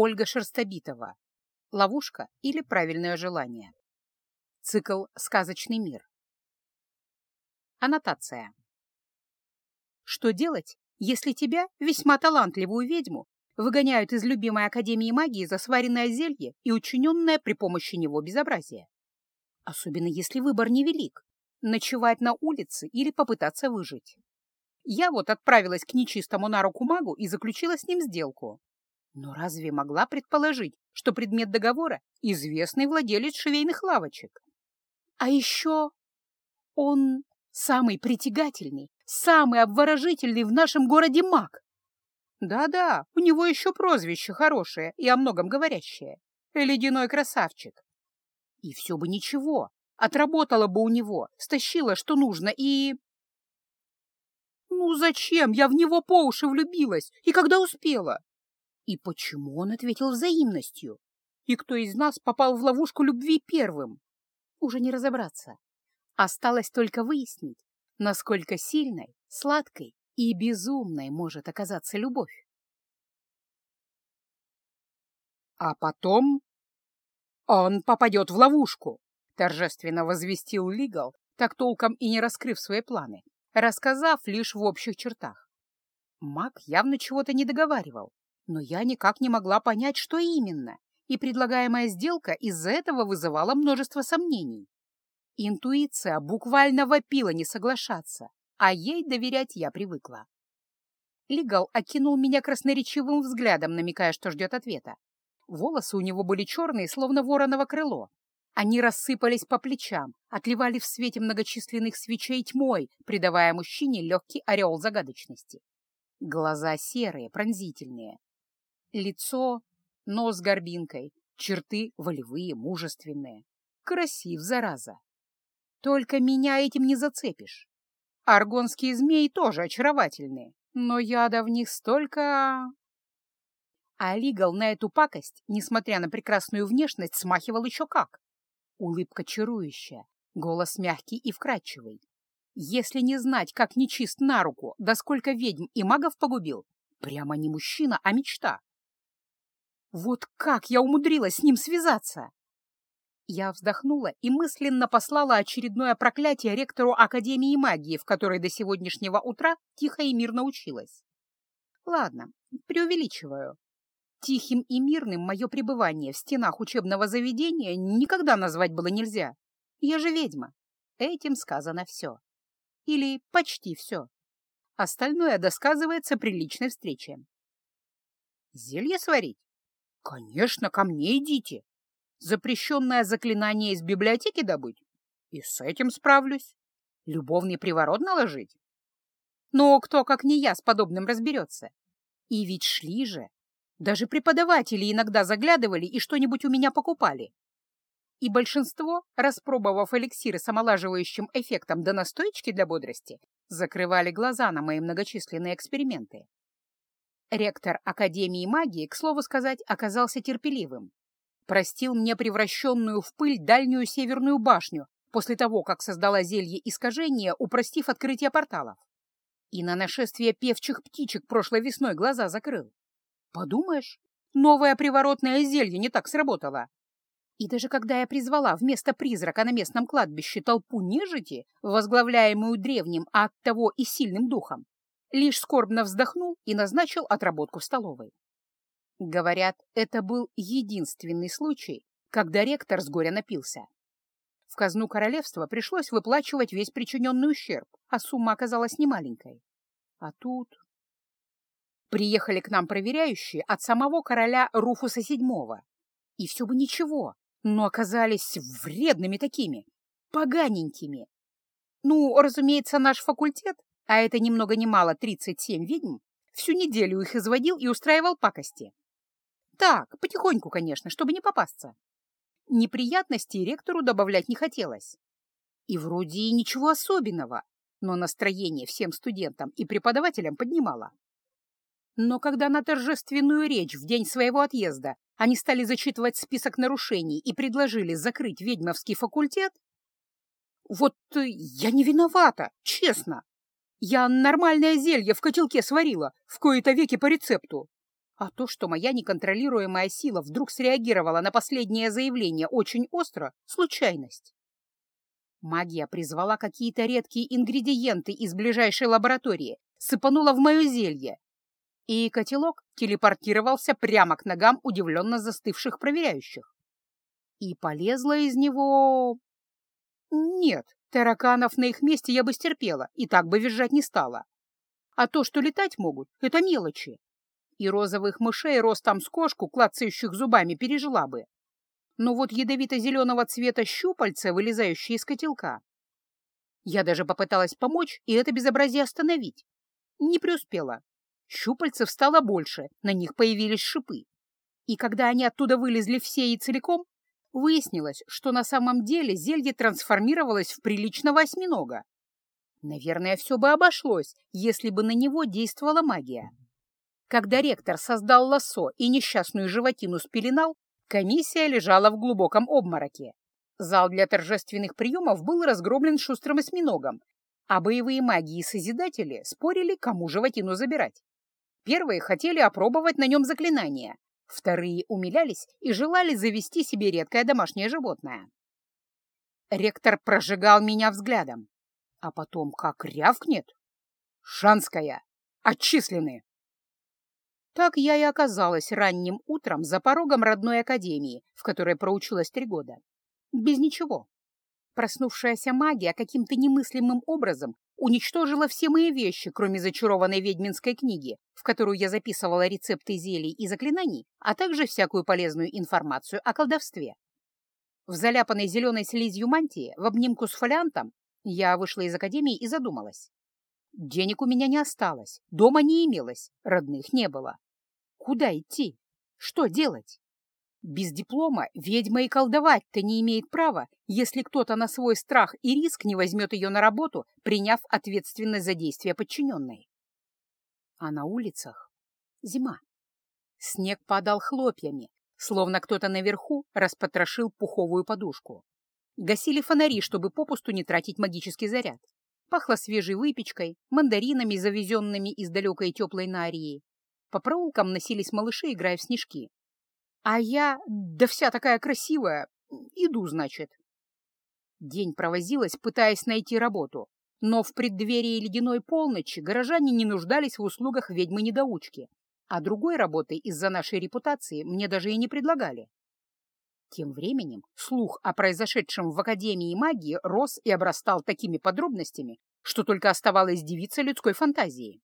Ольга Шерстобитова. Ловушка или правильное желание. Цикл «Сказочный мир». Аннотация. Что делать, если тебя, весьма талантливую ведьму, выгоняют из любимой Академии магии за сваренное зелье и учиненное при помощи него безобразие? Особенно если выбор невелик — ночевать на улице или попытаться выжить. Я вот отправилась к нечистому на руку магу и заключила с ним сделку. Но разве могла предположить, что предмет договора — известный владелец швейных лавочек? А еще он самый притягательный, самый обворожительный в нашем городе маг. Да-да, у него еще прозвище хорошее и о многом говорящее. Ледяной красавчик. И все бы ничего, отработала бы у него, стащила, что нужно, и... Ну зачем я в него по уши влюбилась и когда успела? И почему он ответил взаимностью? И кто из нас попал в ловушку любви первым? Уже не разобраться. Осталось только выяснить, насколько сильной, сладкой и безумной может оказаться любовь. А потом он попадет в ловушку, торжественно возвестил Лигал, так толком и не раскрыв свои планы, рассказав лишь в общих чертах. Маг явно чего-то не договаривал, но я никак не могла понять, что именно, и предлагаемая сделка из-за этого вызывала множество сомнений. Интуиция буквально вопила не соглашаться, а ей доверять я привыкла. Лигал окинул меня красноречивым взглядом, намекая, что ждет ответа. Волосы у него были черные, словно вороново крыло. Они рассыпались по плечам, отливали в свете многочисленных свечей тьмой, придавая мужчине легкий ореол загадочности. Глаза серые, пронзительные, Лицо, нос горбинкой, черты волевые, мужественные. Красив, зараза. Только меня этим не зацепишь. Аргонские змеи тоже очаровательные, но яда в них столько... А на эту пакость, несмотря на прекрасную внешность, смахивал еще как. Улыбка чарующая, голос мягкий и вкрадчивый. Если не знать, как нечист на руку, да сколько ведьм и магов погубил, прямо не мужчина, а мечта. Вот как я умудрилась с ним связаться? Я вздохнула и мысленно послала очередное проклятие ректору Академии магии, в которой до сегодняшнего утра тихо и мирно училась. Ладно, преувеличиваю. Тихим и мирным мое пребывание в стенах учебного заведения никогда назвать было нельзя. Я же ведьма. Этим сказано все. Или почти все. Остальное досказывается при личной встрече. Зелье сварить? Конечно, ко мне идите. Запрещенное заклинание из библиотеки добыть? И с этим справлюсь. Любовный приворот наложить? Но кто, как не я, с подобным разберется? И ведь шли же. Даже преподаватели иногда заглядывали и что-нибудь у меня покупали. И большинство, распробовав эликсиры с омолаживающим эффектом до настойчики для бодрости, закрывали глаза на мои многочисленные эксперименты. Ректор Академии магии, к слову сказать, оказался терпеливым. Простил мне превращенную в пыль дальнюю северную башню после того, как создала зелье искажения, упростив открытие порталов. И на нашествие певчих птичек прошлой весной глаза закрыл. Подумаешь, новое приворотное зелье не так сработало. И даже когда я призвала вместо призрака на местном кладбище толпу нежити, возглавляемую древним, а оттого и сильным духом, лишь скорбно вздохнул и назначил отработку в столовой. Говорят, это был единственный случай, когда ректор с горя напился. В казну королевства пришлось выплачивать весь причиненный ущерб, а сумма оказалась немаленькой. А тут... Приехали к нам проверяющие от самого короля Руфуса VII. И все бы ничего, но оказались вредными такими, поганенькими. Ну, разумеется, наш факультет а это ни много ни мало 37 ведьм, всю неделю их изводил и устраивал пакости. Так, потихоньку, конечно, чтобы не попасться. Неприятностей ректору добавлять не хотелось. И вроде и ничего особенного, но настроение всем студентам и преподавателям поднимало. Но когда на торжественную речь в день своего отъезда они стали зачитывать список нарушений и предложили закрыть ведьмовский факультет, вот я не виновата, честно. Я нормальное зелье в котелке сварила, в кои-то веки по рецепту. А то, что моя неконтролируемая сила вдруг среагировала на последнее заявление очень остро — случайность. Магия призвала какие-то редкие ингредиенты из ближайшей лаборатории, сыпанула в мое зелье, и котелок телепортировался прямо к ногам удивленно застывших проверяющих. И полезла из него... Нет, тараканов на их месте я бы стерпела и так бы визжать не стала. А то, что летать могут, — это мелочи и розовых мышей ростом с кошку, клацающих зубами, пережила бы. Но вот ядовито-зеленого цвета щупальца, вылезающие из котелка. Я даже попыталась помочь и это безобразие остановить. Не преуспела. Щупальцев стало больше, на них появились шипы. И когда они оттуда вылезли все и целиком, выяснилось, что на самом деле зелье трансформировалось в приличного осьминога. Наверное, все бы обошлось, если бы на него действовала магия. Когда ректор создал лассо и несчастную животину спеленал, комиссия лежала в глубоком обмороке. Зал для торжественных приемов был разгромлен шустрым осьминогом, а боевые маги и Созидатели спорили, кому животину забирать. Первые хотели опробовать на нем заклинания, вторые умилялись и желали завести себе редкое домашнее животное. Ректор прожигал меня взглядом, а потом как рявкнет. «Шанская! Отчислены!» Так я и оказалась ранним утром за порогом родной академии, в которой проучилась три года. Без ничего. Проснувшаяся магия каким-то немыслимым образом уничтожила все мои вещи, кроме зачарованной ведьминской книги, в которую я записывала рецепты зелий и заклинаний, а также всякую полезную информацию о колдовстве. В заляпанной зеленой слизью мантии, в обнимку с фолиантом, я вышла из академии и задумалась. Денег у меня не осталось, дома не имелось, родных не было. Куда идти? Что делать? Без диплома ведьма и колдовать-то не имеет права, если кто-то на свой страх и риск не возьмет ее на работу, приняв ответственность за действия подчиненной. А на улицах зима. Снег падал хлопьями, словно кто-то наверху распотрошил пуховую подушку. Гасили фонари, чтобы попусту не тратить магический заряд. Пахло свежей выпечкой, мандаринами, завезенными из далекой теплой Нарии, по проулкам носились малыши, играя в снежки. А я, да вся такая красивая, иду, значит. День провозилась, пытаясь найти работу, но в преддверии ледяной полночи горожане не нуждались в услугах ведьмы-недоучки, а другой работы из-за нашей репутации мне даже и не предлагали. Тем временем слух о произошедшем в Академии магии рос и обрастал такими подробностями, что только оставалось дивиться людской фантазии.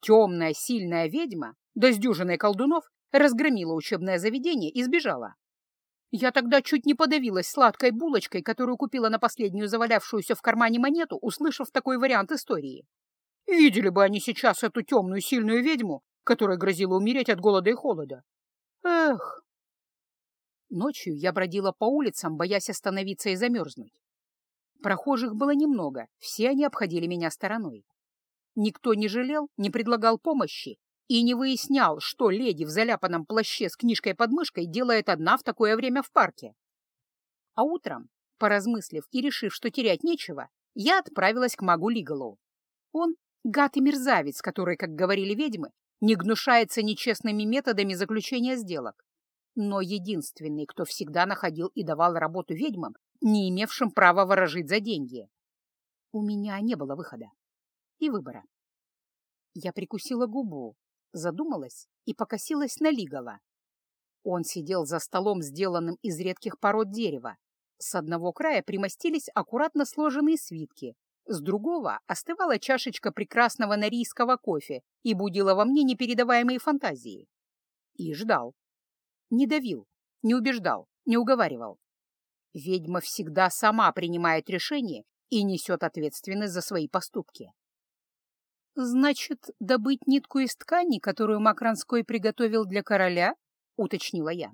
Темная, сильная ведьма, да с дюжиной колдунов, разгромила учебное заведение и сбежала. Я тогда чуть не подавилась сладкой булочкой, которую купила на последнюю завалявшуюся в кармане монету, услышав такой вариант истории. Видели бы они сейчас эту темную сильную ведьму, которая грозила умереть от голода и холода. Эх! Ночью я бродила по улицам, боясь остановиться и замерзнуть. Прохожих было немного, все они обходили меня стороной. Никто не жалел, не предлагал помощи и не выяснял, что леди в заляпанном плаще с книжкой под мышкой делает одна в такое время в парке. А утром, поразмыслив и решив, что терять нечего, я отправилась к магу Лигалу. Он — гад и мерзавец, который, как говорили ведьмы, не гнушается нечестными методами заключения сделок, но единственный, кто всегда находил и давал работу ведьмам, не имевшим права ворожить за деньги. У меня не было выхода и выбора. Я прикусила губу, задумалась и покосилась на Лигала. Он сидел за столом, сделанным из редких пород дерева. С одного края примостились аккуратно сложенные свитки, с другого остывала чашечка прекрасного нарийского кофе и будила во мне непередаваемые фантазии. И ждал. Не давил, не убеждал, не уговаривал. Ведьма всегда сама принимает решение и несет ответственность за свои поступки. «Значит, добыть нитку из ткани, которую Макранской приготовил для короля?» — уточнила я.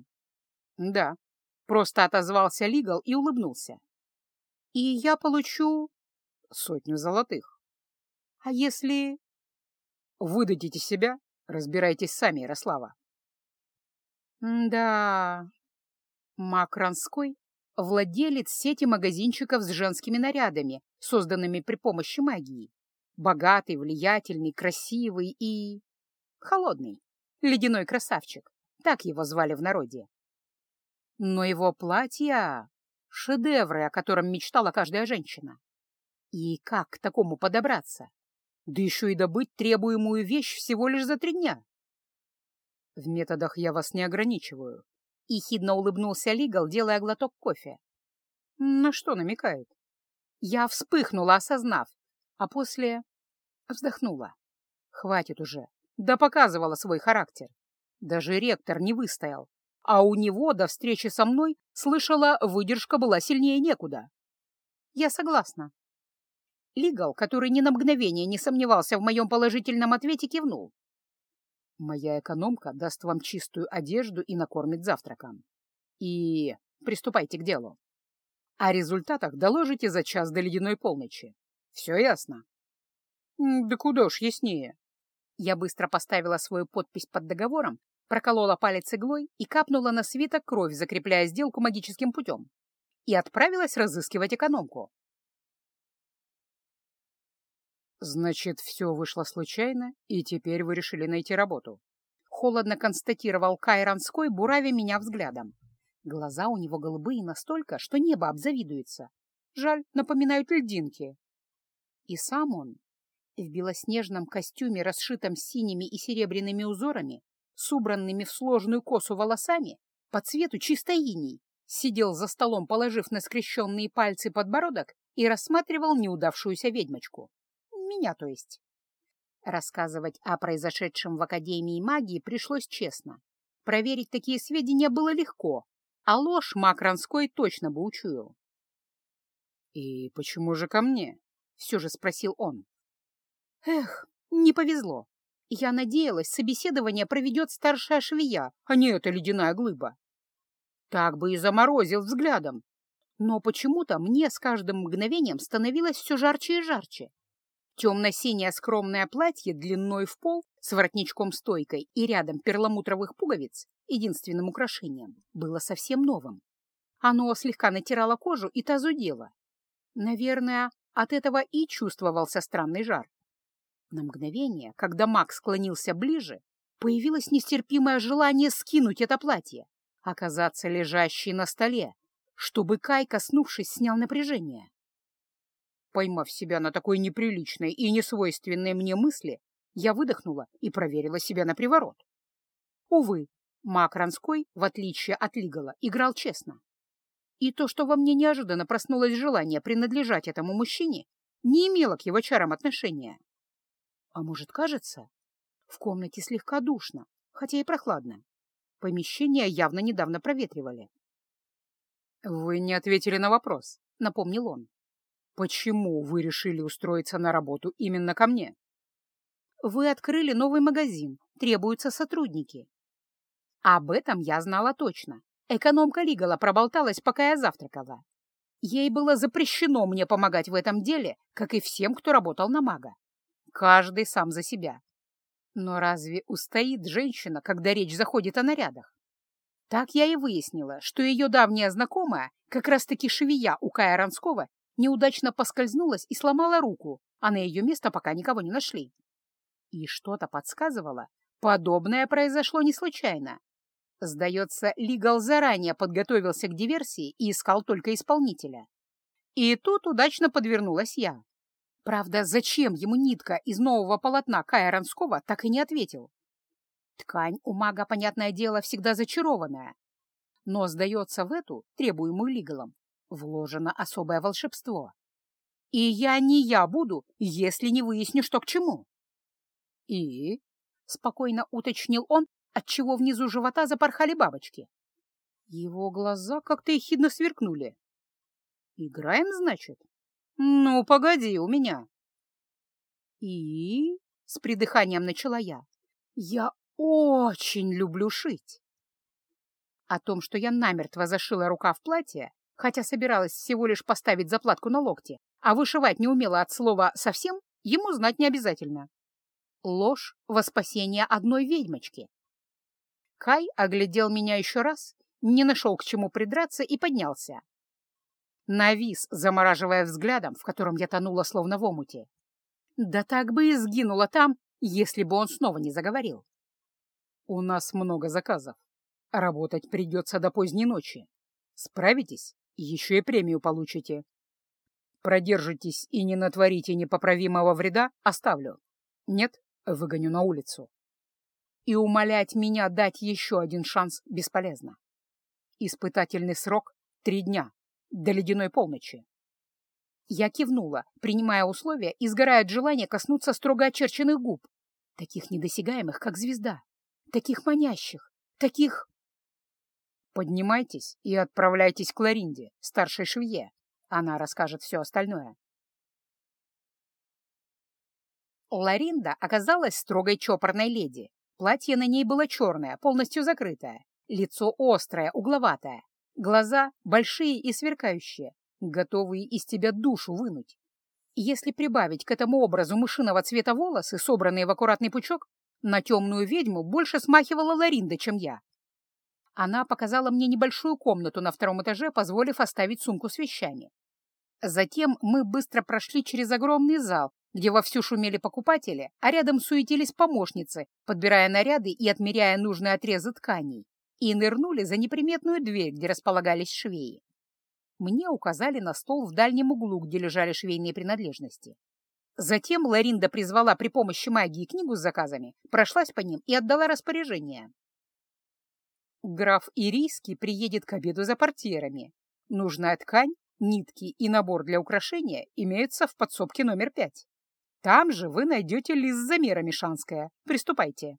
«Да», — просто отозвался Лигал и улыбнулся. «И я получу...» «Сотню золотых». «А если...» «Выдадите себя, разбирайтесь сами, Ярослава». «Да...» Макранской — владелец сети магазинчиков с женскими нарядами, созданными при помощи магии. Богатый, влиятельный, красивый и... холодный. ледяной красавчик, так его звали в народе. Но его платья — шедевры, о котором мечтала каждая женщина. И как к такому подобраться? Да еще и добыть требуемую вещь всего лишь за три дня. В методах я вас не ограничиваю. И хидно улыбнулся Лигал, делая глоток кофе. На что намекает? Я вспыхнула, осознав, а после вздохнула. Хватит уже. Да показывала свой характер. Даже ректор не выстоял. А у него до встречи со мной, слышала, выдержка была сильнее некуда. Я согласна. Лигал, который ни на мгновение не сомневался в моем положительном ответе, кивнул. Моя экономка даст вам чистую одежду и накормит завтраком. И приступайте к делу. О результатах доложите за час до ледяной полночи. Все ясно? Да куда уж яснее. Я быстро поставила свою подпись под договором, проколола палец иглой и капнула на свиток кровь, закрепляя сделку магическим путем. И отправилась разыскивать экономку. «Значит, все вышло случайно, и теперь вы решили найти работу?» Холодно констатировал Кайранской, буравя меня взглядом. Глаза у него голубые настолько, что небо обзавидуется. Жаль, напоминают льдинки. И сам он в белоснежном костюме, расшитом синими и серебряными узорами, с убранными в сложную косу волосами, по цвету чисто иней, сидел за столом, положив на скрещенные пальцы подбородок и рассматривал неудавшуюся ведьмочку. Меня, то есть. Рассказывать о произошедшем в Академии магии пришлось честно. Проверить такие сведения было легко, а ложь маг Ранской точно бы учуял. «И почему же ко мне?» — все же спросил он. Эх, не повезло. Я надеялась, собеседование проведет старшая швея, а не эта ледяная глыба. Так бы и заморозил взглядом. Но почему-то мне с каждым мгновением становилось все жарче и жарче. Темно-синее скромное платье длиной в пол с воротничком-стойкой и рядом перламутровых пуговиц, единственным украшением, было совсем новым. Оно слегка натирало кожу и та зудела. Наверное, от этого и чувствовался странный жар. На мгновение, когда Мак склонился ближе, появилось нестерпимое желание скинуть это платье, оказаться лежащей на столе, чтобы Кай, коснувшись, снял напряжение. Поймав себя на такой неприличной и несвойственной мне мысли, я выдохнула и проверила себя на приворот. Увы, Мак Ранской, в отличие от Лигала, играл честно. И то, что во мне неожиданно проснулось желание принадлежать этому мужчине, не имело к его чарам отношения. А может, кажется? В комнате слегка душно, хотя и прохладно. Помещение явно недавно проветривали. «Вы не ответили на вопрос», — напомнил он. «Почему вы решили устроиться на работу именно ко мне?» «Вы открыли новый магазин, требуются сотрудники». Об этом я знала точно. Экономка Лигала проболталась, пока я завтракала. Ей было запрещено мне помогать в этом деле, как и всем, кто работал на мага. Каждый сам за себя. Но разве устоит женщина, когда речь заходит о нарядах? Так я и выяснила, что ее давняя знакомая, как раз-таки швея у Кая Ранского, неудачно поскользнулась и сломала руку, а на ее место пока никого не нашли. И что-то подсказывало, подобное произошло не случайно. Сдается, Лигал заранее подготовился к диверсии и искал только исполнителя. И тут удачно подвернулась я. Правда, зачем ему нитка из нового полотна Кая Ранского, так и не ответил. Ткань у мага, понятное дело, всегда зачарованная. Но, сдается, в эту, требуемую Лигалом, вложено особое волшебство. И я не я буду, если не выясню, что к чему. И, — спокойно уточнил он, отчего внизу живота запорхали бабочки. Его глаза как-то ехидно сверкнули. «Играем, значит?» «Ну, погоди у меня». «И?» — с придыханием начала я. «Я очень люблю шить». О том, что я намертво зашила рука в платье, хотя собиралась всего лишь поставить заплатку на локте, а вышивать не умела от слова «совсем», ему знать не обязательно. Ложь во спасение одной ведьмочки. Кай оглядел меня еще раз, не нашел к чему придраться и поднялся. Навис, замораживая взглядом, в котором я тонула словно в омуте. Да так бы и сгинула там, если бы он снова не заговорил. У нас много заказов. Работать придется до поздней ночи. Справитесь, еще и премию получите. Продержитесь и не натворите непоправимого вреда, оставлю. Нет, выгоню на улицу. И умолять меня дать еще один шанс бесполезно. Испытательный срок — три дня, до ледяной полночи. Я кивнула, принимая условия и сгорая от желания коснуться строго очерченных губ, таких недосягаемых, как звезда, таких манящих, таких... Поднимайтесь и отправляйтесь к Ларинде, старшей швее. Она расскажет все остальное. Ларинда оказалась строгой чопорной леди. Платье на ней было черное, полностью закрытое. Лицо острое, угловатое. Глаза большие и сверкающие, готовые из тебя душу вынуть. Если прибавить к этому образу мышиного цвета волосы, собранные в аккуратный пучок, на темную ведьму больше смахивала Ларинда, чем я. Она показала мне небольшую комнату на втором этаже, позволив оставить сумку с вещами. Затем мы быстро прошли через огромный зал, где вовсю шумели покупатели, а рядом суетились помощницы, подбирая наряды и отмеряя нужные отрезы тканей, и нырнули за неприметную дверь, где располагались швеи. Мне указали на стол в дальнем углу, где лежали швейные принадлежности. Затем Ларинда призвала при помощи магии книгу с заказами, прошлась по ним и отдала распоряжение. Граф Ирийский приедет к обеду за портьерами. Нужная ткань, нитки и набор для украшения имеются в подсобке номер пять. Там же вы найдете лист с замерами Шанская. Приступайте.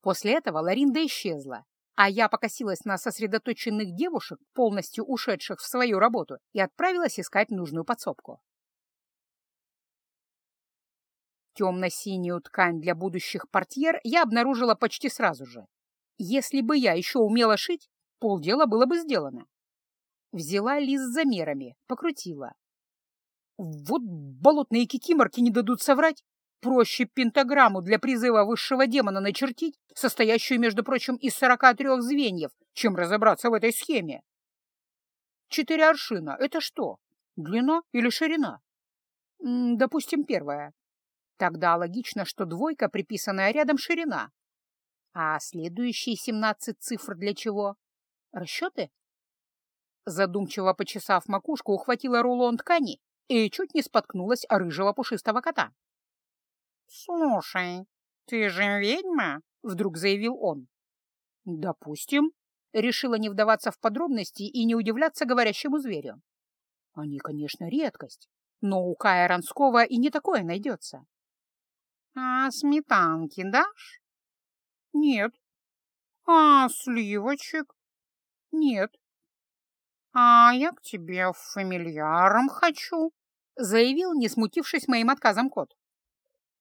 После этого Ларинда исчезла, а я покосилась на сосредоточенных девушек, полностью ушедших в свою работу, и отправилась искать нужную подсобку. Темно-синюю ткань для будущих портьер я обнаружила почти сразу же. Если бы я еще умела шить, полдела было бы сделано. Взяла лист с замерами, покрутила. Вот болотные кикиморки не дадут соврать. Проще пентаграмму для призыва высшего демона начертить, состоящую, между прочим, из сорока трех звеньев, чем разобраться в этой схеме. Четыре аршина — это что? Длина или ширина? Допустим, первая. Тогда логично, что двойка, приписанная рядом, ширина. А следующие семнадцать цифр для чего? Расчеты? Задумчиво почесав макушку, ухватила рулон ткани и чуть не споткнулась о рыжего пушистого кота. «Слушай, ты же ведьма?» — вдруг заявил он. «Допустим», — решила не вдаваться в подробности и не удивляться говорящему зверю. «Они, конечно, редкость, но у Кая Ранского и не такое найдется». «А сметанки дашь?» «Нет». «А сливочек?» «Нет». «А я к тебе фамильяром хочу», — заявил, не смутившись моим отказом кот.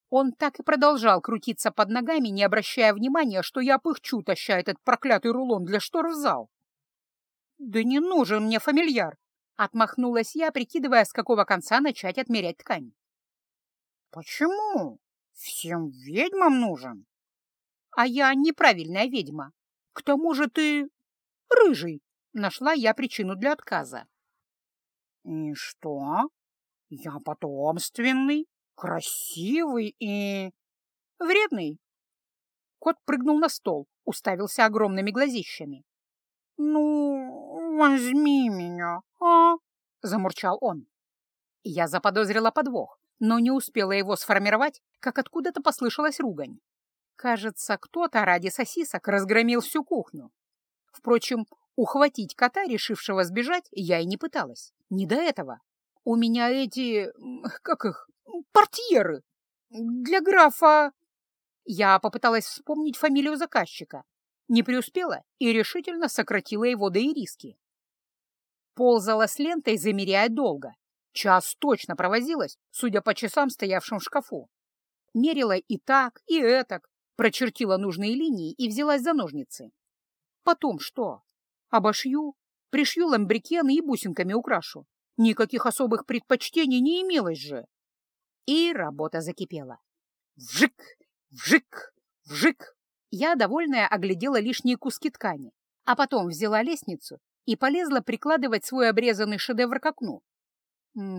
Он так и продолжал крутиться под ногами, не обращая внимания, что я пыхчу, таща этот проклятый рулон для штор в зал. «Да не нужен мне фамильяр!» — отмахнулась я, прикидывая, с какого конца начать отмерять ткань. «Почему? Всем ведьмам нужен!» «А я неправильная ведьма. К тому же ты рыжий!» — нашла я причину для отказа. «И что? Я потомственный?» Красивый и... вредный. Кот прыгнул на стол, уставился огромными глазищами. «Ну, возьми меня, а?» — замурчал он. Я заподозрила подвох, но не успела его сформировать, как откуда-то послышалась ругань. Кажется, кто-то ради сосисок разгромил всю кухню. Впрочем, ухватить кота, решившего сбежать, я и не пыталась. Не до этого. У меня эти... как их? портьеры для графа...» Я попыталась вспомнить фамилию заказчика, не преуспела и решительно сократила его до ириски. Ползала с лентой, замеряя долго. Час точно провозилась, судя по часам, стоявшим в шкафу. Мерила и так, и этак, прочертила нужные линии и взялась за ножницы. Потом что? Обошью, пришью ламбрикены и бусинками украшу. Никаких особых предпочтений не имелось же. И работа закипела. Вжик, вжик, вжик. Я, довольная, оглядела лишние куски ткани, а потом взяла лестницу и полезла прикладывать свой обрезанный шедевр к окну.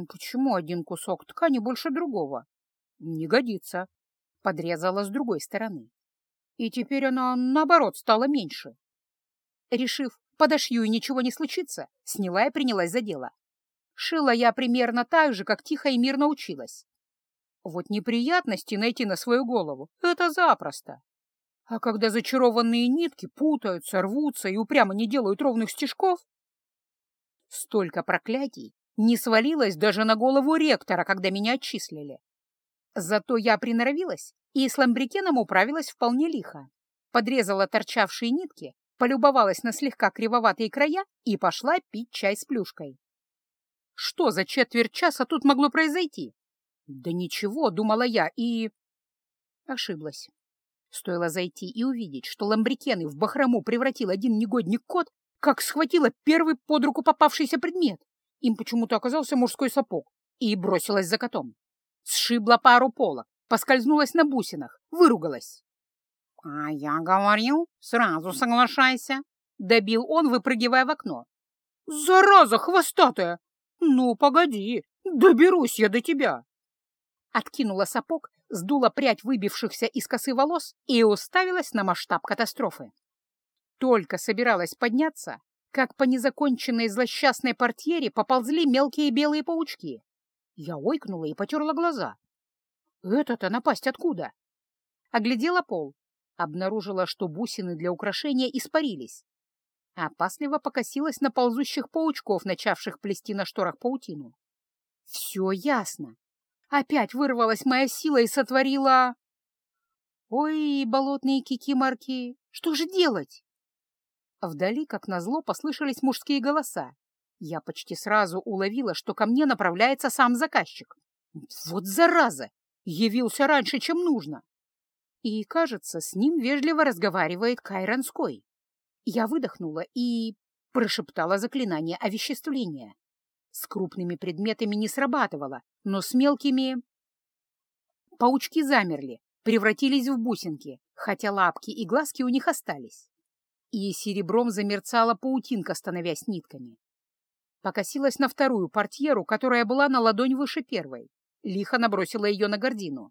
Почему один кусок ткани больше другого? Не годится. Подрезала с другой стороны. И теперь она, наоборот, стала меньше. Решив, подошью и ничего не случится, сняла и принялась за дело. Шила я примерно так же, как тихо и мирно училась. Вот неприятности найти на свою голову — это запросто. А когда зачарованные нитки путаются, рвутся и упрямо не делают ровных стежков, столько проклятий не свалилось даже на голову ректора, когда меня отчислили. Зато я приноровилась и с ламбрикеном управилась вполне лихо. Подрезала торчавшие нитки, полюбовалась на слегка кривоватые края и пошла пить чай с плюшкой. Что за четверть часа тут могло произойти? Да ничего, думала я, и... Ошиблась. Стоило зайти и увидеть, что ламбрикены в бахрому превратил один негодник кот, как схватила первый под руку попавшийся предмет. Им почему-то оказался мужской сапог, и бросилась за котом. Сшибла пару полок, поскользнулась на бусинах, выругалась. — А я говорил, сразу соглашайся, — добил он, выпрыгивая в окно. — Зараза хвостатая! Ну, погоди, доберусь я до тебя! Откинула сапог, сдула прядь выбившихся из косы волос и уставилась на масштаб катастрофы. Только собиралась подняться, как по незаконченной злосчастной портьере поползли мелкие белые паучки. Я ойкнула и потерла глаза. Это-то напасть откуда? Оглядела пол, обнаружила, что бусины для украшения испарились. Опасливо покосилась на ползущих паучков, начавших плести на шторах паутину. Все ясно. Опять вырвалась моя сила и сотворила... Ой, болотные кикиморки, что же делать? Вдали, как назло, послышались мужские голоса, я почти сразу уловила, что ко мне направляется сам заказчик. Вот зараза! Явился раньше, чем нужно. И, кажется, с ним вежливо разговаривает Кайранской. Я выдохнула и прошептала заклинание овеществления. С крупными предметами не срабатывало, но с мелкими... Паучки замерли, превратились в бусинки, хотя лапки и глазки у них остались. И серебром замерцала паутинка, становясь нитками. Покосилась на вторую портьеру, которая была на ладонь выше первой. Лихо набросила ее на гордину.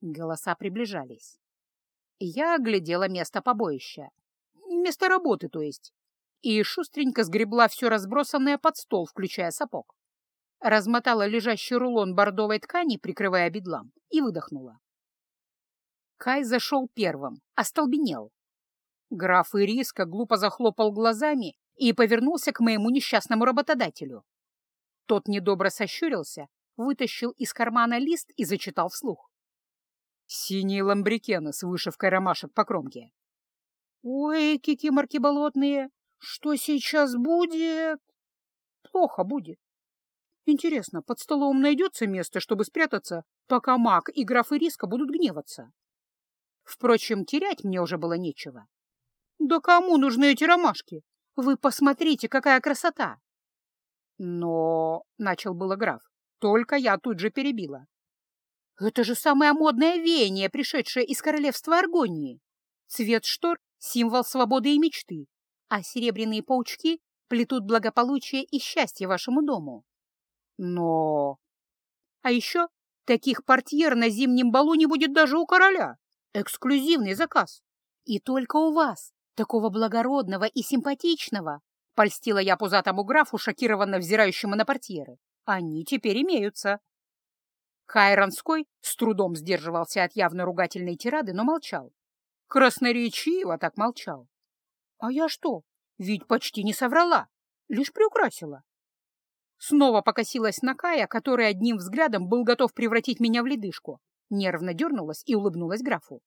Голоса приближались. Я оглядела место побоища. Место работы, то есть. И шустренько сгребла все разбросанное под стол, включая сапог. Размотала лежащий рулон бордовой ткани, прикрывая бедлам, и выдохнула. Кай зашел первым, остолбенел. Граф Ириска глупо захлопал глазами и повернулся к моему несчастному работодателю. Тот недобро сощурился, вытащил из кармана лист и зачитал вслух. «Синие ламбрикены с вышивкой ромашек по кромке». «Ой, кикиморки болотные, что сейчас будет?» «Плохо будет. Интересно, под столом найдется место, чтобы спрятаться, пока маг и граф Ириска будут гневаться?» Впрочем, терять мне уже было нечего. «Да кому нужны эти ромашки? Вы посмотрите, какая красота!» «Но...» — начал было граф. Только я тут же перебила. «Это же самое модное веяние, пришедшее из королевства Аргонии. Цвет штор — символ свободы и мечты, а серебряные паучки плетут благополучие и счастье вашему дому. Но... А еще таких портьер на зимнем балу не будет даже у короля. Эксклюзивный заказ. И только у вас, такого благородного и симпатичного, польстила я пузатому графу, шокированно взирающему на портьеры. Они теперь имеются. Кайронской с трудом сдерживался от явно ругательной тирады, но молчал. Красноречиво так молчал. А я что? Ведь почти не соврала, лишь приукрасила. Снова покосилась на Кая, который одним взглядом был готов превратить меня в ледышку. Нервно дернулась и улыбнулась графу.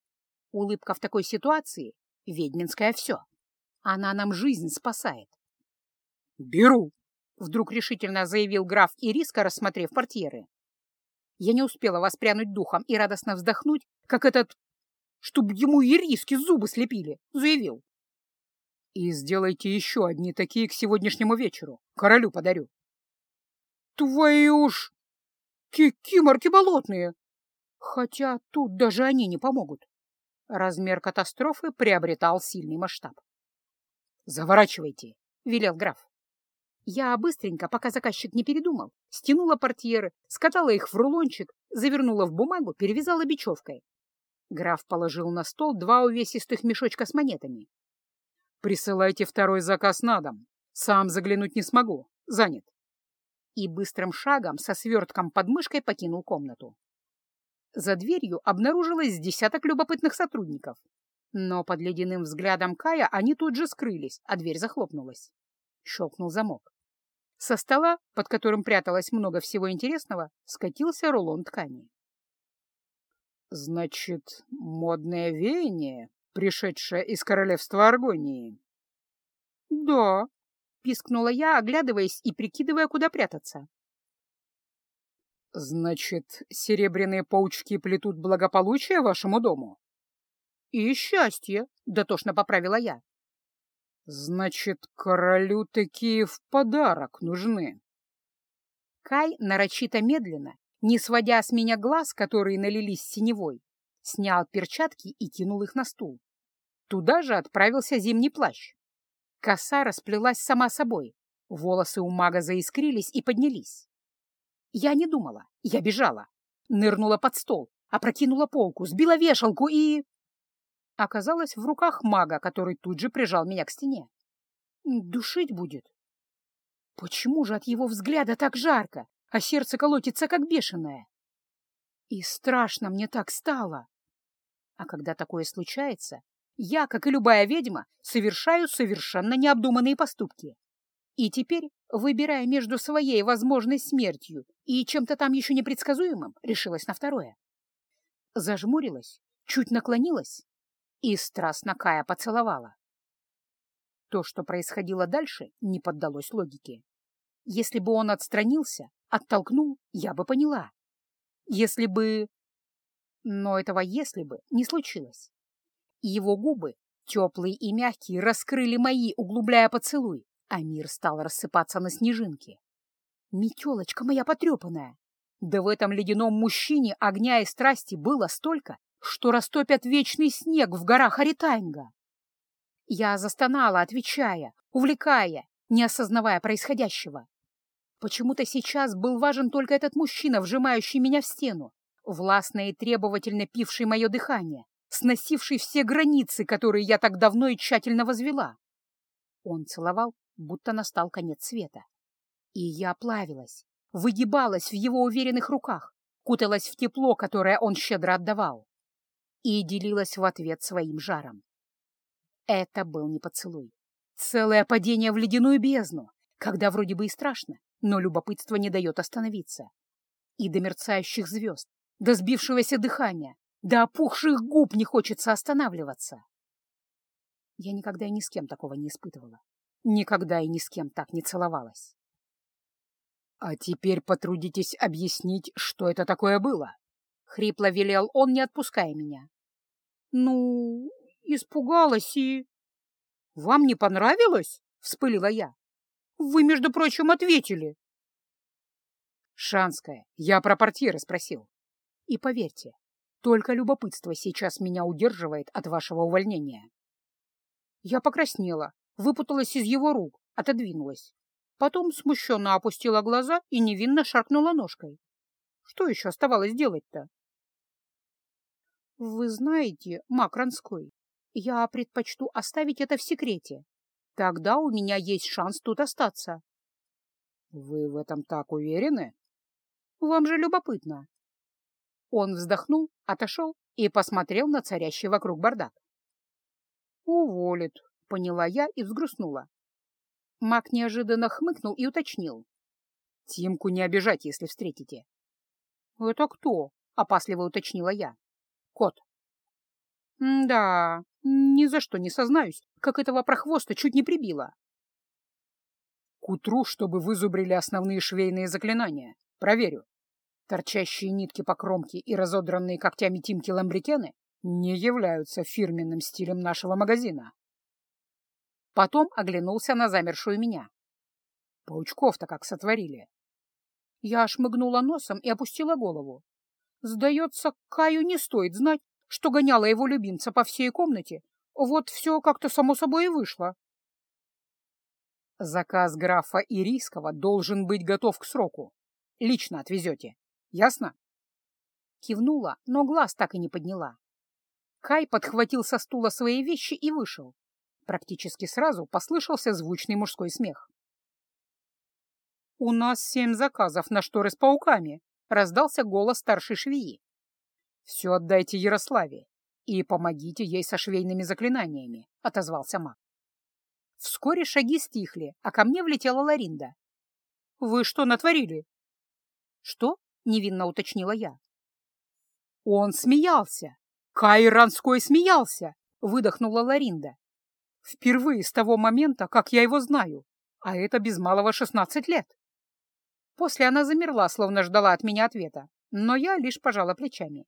Улыбка в такой ситуации Ведьминское все. Она нам жизнь спасает. «Беру!» — вдруг решительно заявил граф Ириска, рассмотрев портьеры. Я не успела воспрянуть духом и радостно вздохнуть, как этот, чтоб ему ириски зубы слепили, заявил. «И сделайте еще одни такие к сегодняшнему вечеру. Королю подарю». «Твою ж! Кикиморки болотные! Хотя тут даже они не помогут. Размер катастрофы приобретал сильный масштаб. «Заворачивайте», — велел граф. Я быстренько, пока заказчик не передумал, стянула портьеры, скатала их в рулончик, завернула в бумагу, перевязала бечевкой. Граф положил на стол два увесистых мешочка с монетами. «Присылайте второй заказ на дом. Сам заглянуть не смогу. Занят». И быстрым шагом со свертком под мышкой покинул комнату. За дверью обнаружилось десяток любопытных сотрудников. Но под ледяным взглядом Кая они тут же скрылись, а дверь захлопнулась. Щелкнул замок. Со стола, под которым пряталось много всего интересного, скатился рулон ткани. «Значит, модное веяние, пришедшее из королевства Аргонии?» «Да», — пискнула я, оглядываясь и прикидывая, куда прятаться. «Значит, серебряные паучки плетут благополучие вашему дому?» «И счастье», — дотошно поправила я. «Значит, королю такие в подарок нужны». Кай нарочито медленно, не сводя с меня глаз, которые налились синевой, снял перчатки и кинул их на стул. Туда же отправился зимний плащ. Коса расплелась сама собой, волосы у мага заискрились и поднялись. Я не думала, я бежала. Нырнула под стол, опрокинула полку, сбила вешалку и... Оказалась в руках мага, который тут же прижал меня к стене. Душить будет. Почему же от его взгляда так жарко, а сердце колотится, как бешеное? И страшно мне так стало. А когда такое случается, я, как и любая ведьма, совершаю совершенно необдуманные поступки. И теперь, выбирая между своей возможной смертью и чем-то там еще непредсказуемым, решилась на второе. Зажмурилась, чуть наклонилась и страстно Кая поцеловала. То, что происходило дальше, не поддалось логике. Если бы он отстранился, оттолкнул, я бы поняла. Если бы... Но этого «если бы» не случилось. Его губы, теплые и мягкие, раскрыли мои, углубляя поцелуй а мир стал рассыпаться на снежинки. Метелочка моя потрепанная! Да в этом ледяном мужчине огня и страсти было столько, что растопят вечный снег в горах Аританга. Я застонала, отвечая, увлекая, не осознавая происходящего. Почему-то сейчас был важен только этот мужчина, вжимающий меня в стену, властно и требовательно пивший мое дыхание, сносивший все границы, которые я так давно и тщательно возвела. Он целовал будто настал конец света. И я плавилась, выгибалась в его уверенных руках, куталась в тепло, которое он щедро отдавал, и делилась в ответ своим жаром. Это был не поцелуй. Целое падение в ледяную бездну, когда вроде бы и страшно, но любопытство не дает остановиться. И до мерцающих звезд, до сбившегося дыхания, до опухших губ не хочется останавливаться. Я никогда и ни с кем такого не испытывала. Никогда и ни с кем так не целовалась. «А теперь потрудитесь объяснить, что это такое было?» — хрипло велел он, не отпуская меня. «Ну, испугалась и...» «Вам не понравилось?» — вспылила я. «Вы, между прочим, ответили». «Шанская, я про портьеры спросил. И поверьте, только любопытство сейчас меня удерживает от вашего увольнения». Я покраснела, выпуталась из его рук, отодвинулась. Потом смущенно опустила глаза и невинно шаркнула ножкой. Что еще оставалось делать-то? Вы знаете, Мак Ранской, я предпочту оставить это в секрете. Тогда у меня есть шанс тут остаться. Вы в этом так уверены? Вам же любопытно. Он вздохнул, отошел и посмотрел на царящий вокруг бардак. Уволит, — поняла я и взгрустнула. Мак неожиданно хмыкнул и уточнил. — Тимку не обижать, если встретите. — Это кто? — опасливо уточнила я. — Кот. — Да, ни за что не сознаюсь, как этого прохвоста чуть не прибило. — К утру, чтобы вызубрили основные швейные заклинания. Проверю. Торчащие нитки по кромке и разодранные когтями Тимки ламбрикены не являются фирменным стилем нашего магазина. Потом оглянулся на замершую меня. Паучков-то как сотворили. Я шмыгнула носом и опустила голову. Сдается, Каю не стоит знать, что гоняла его любимца по всей комнате. Вот все как-то само собой и вышло. Заказ графа Ирийского должен быть готов к сроку. Лично отвезете. Ясно? Кивнула, но глаз так и не подняла. Кай подхватил со стула свои вещи и вышел. Практически сразу послышался звучный мужской смех. «У нас семь заказов на шторы с пауками», — раздался голос старшей швеи. «Все отдайте Ярославе и помогите ей со швейными заклинаниями», — отозвался маг. Вскоре шаги стихли, а ко мне влетела Ларинда. «Вы что натворили?» «Что?» — невинно уточнила я. «Он смеялся! Кай Ранской смеялся!» — выдохнула Ларинда. «Впервые с того момента, как я его знаю, а это без малого шестнадцать лет». После она замерла, словно ждала от меня ответа, но я лишь пожала плечами.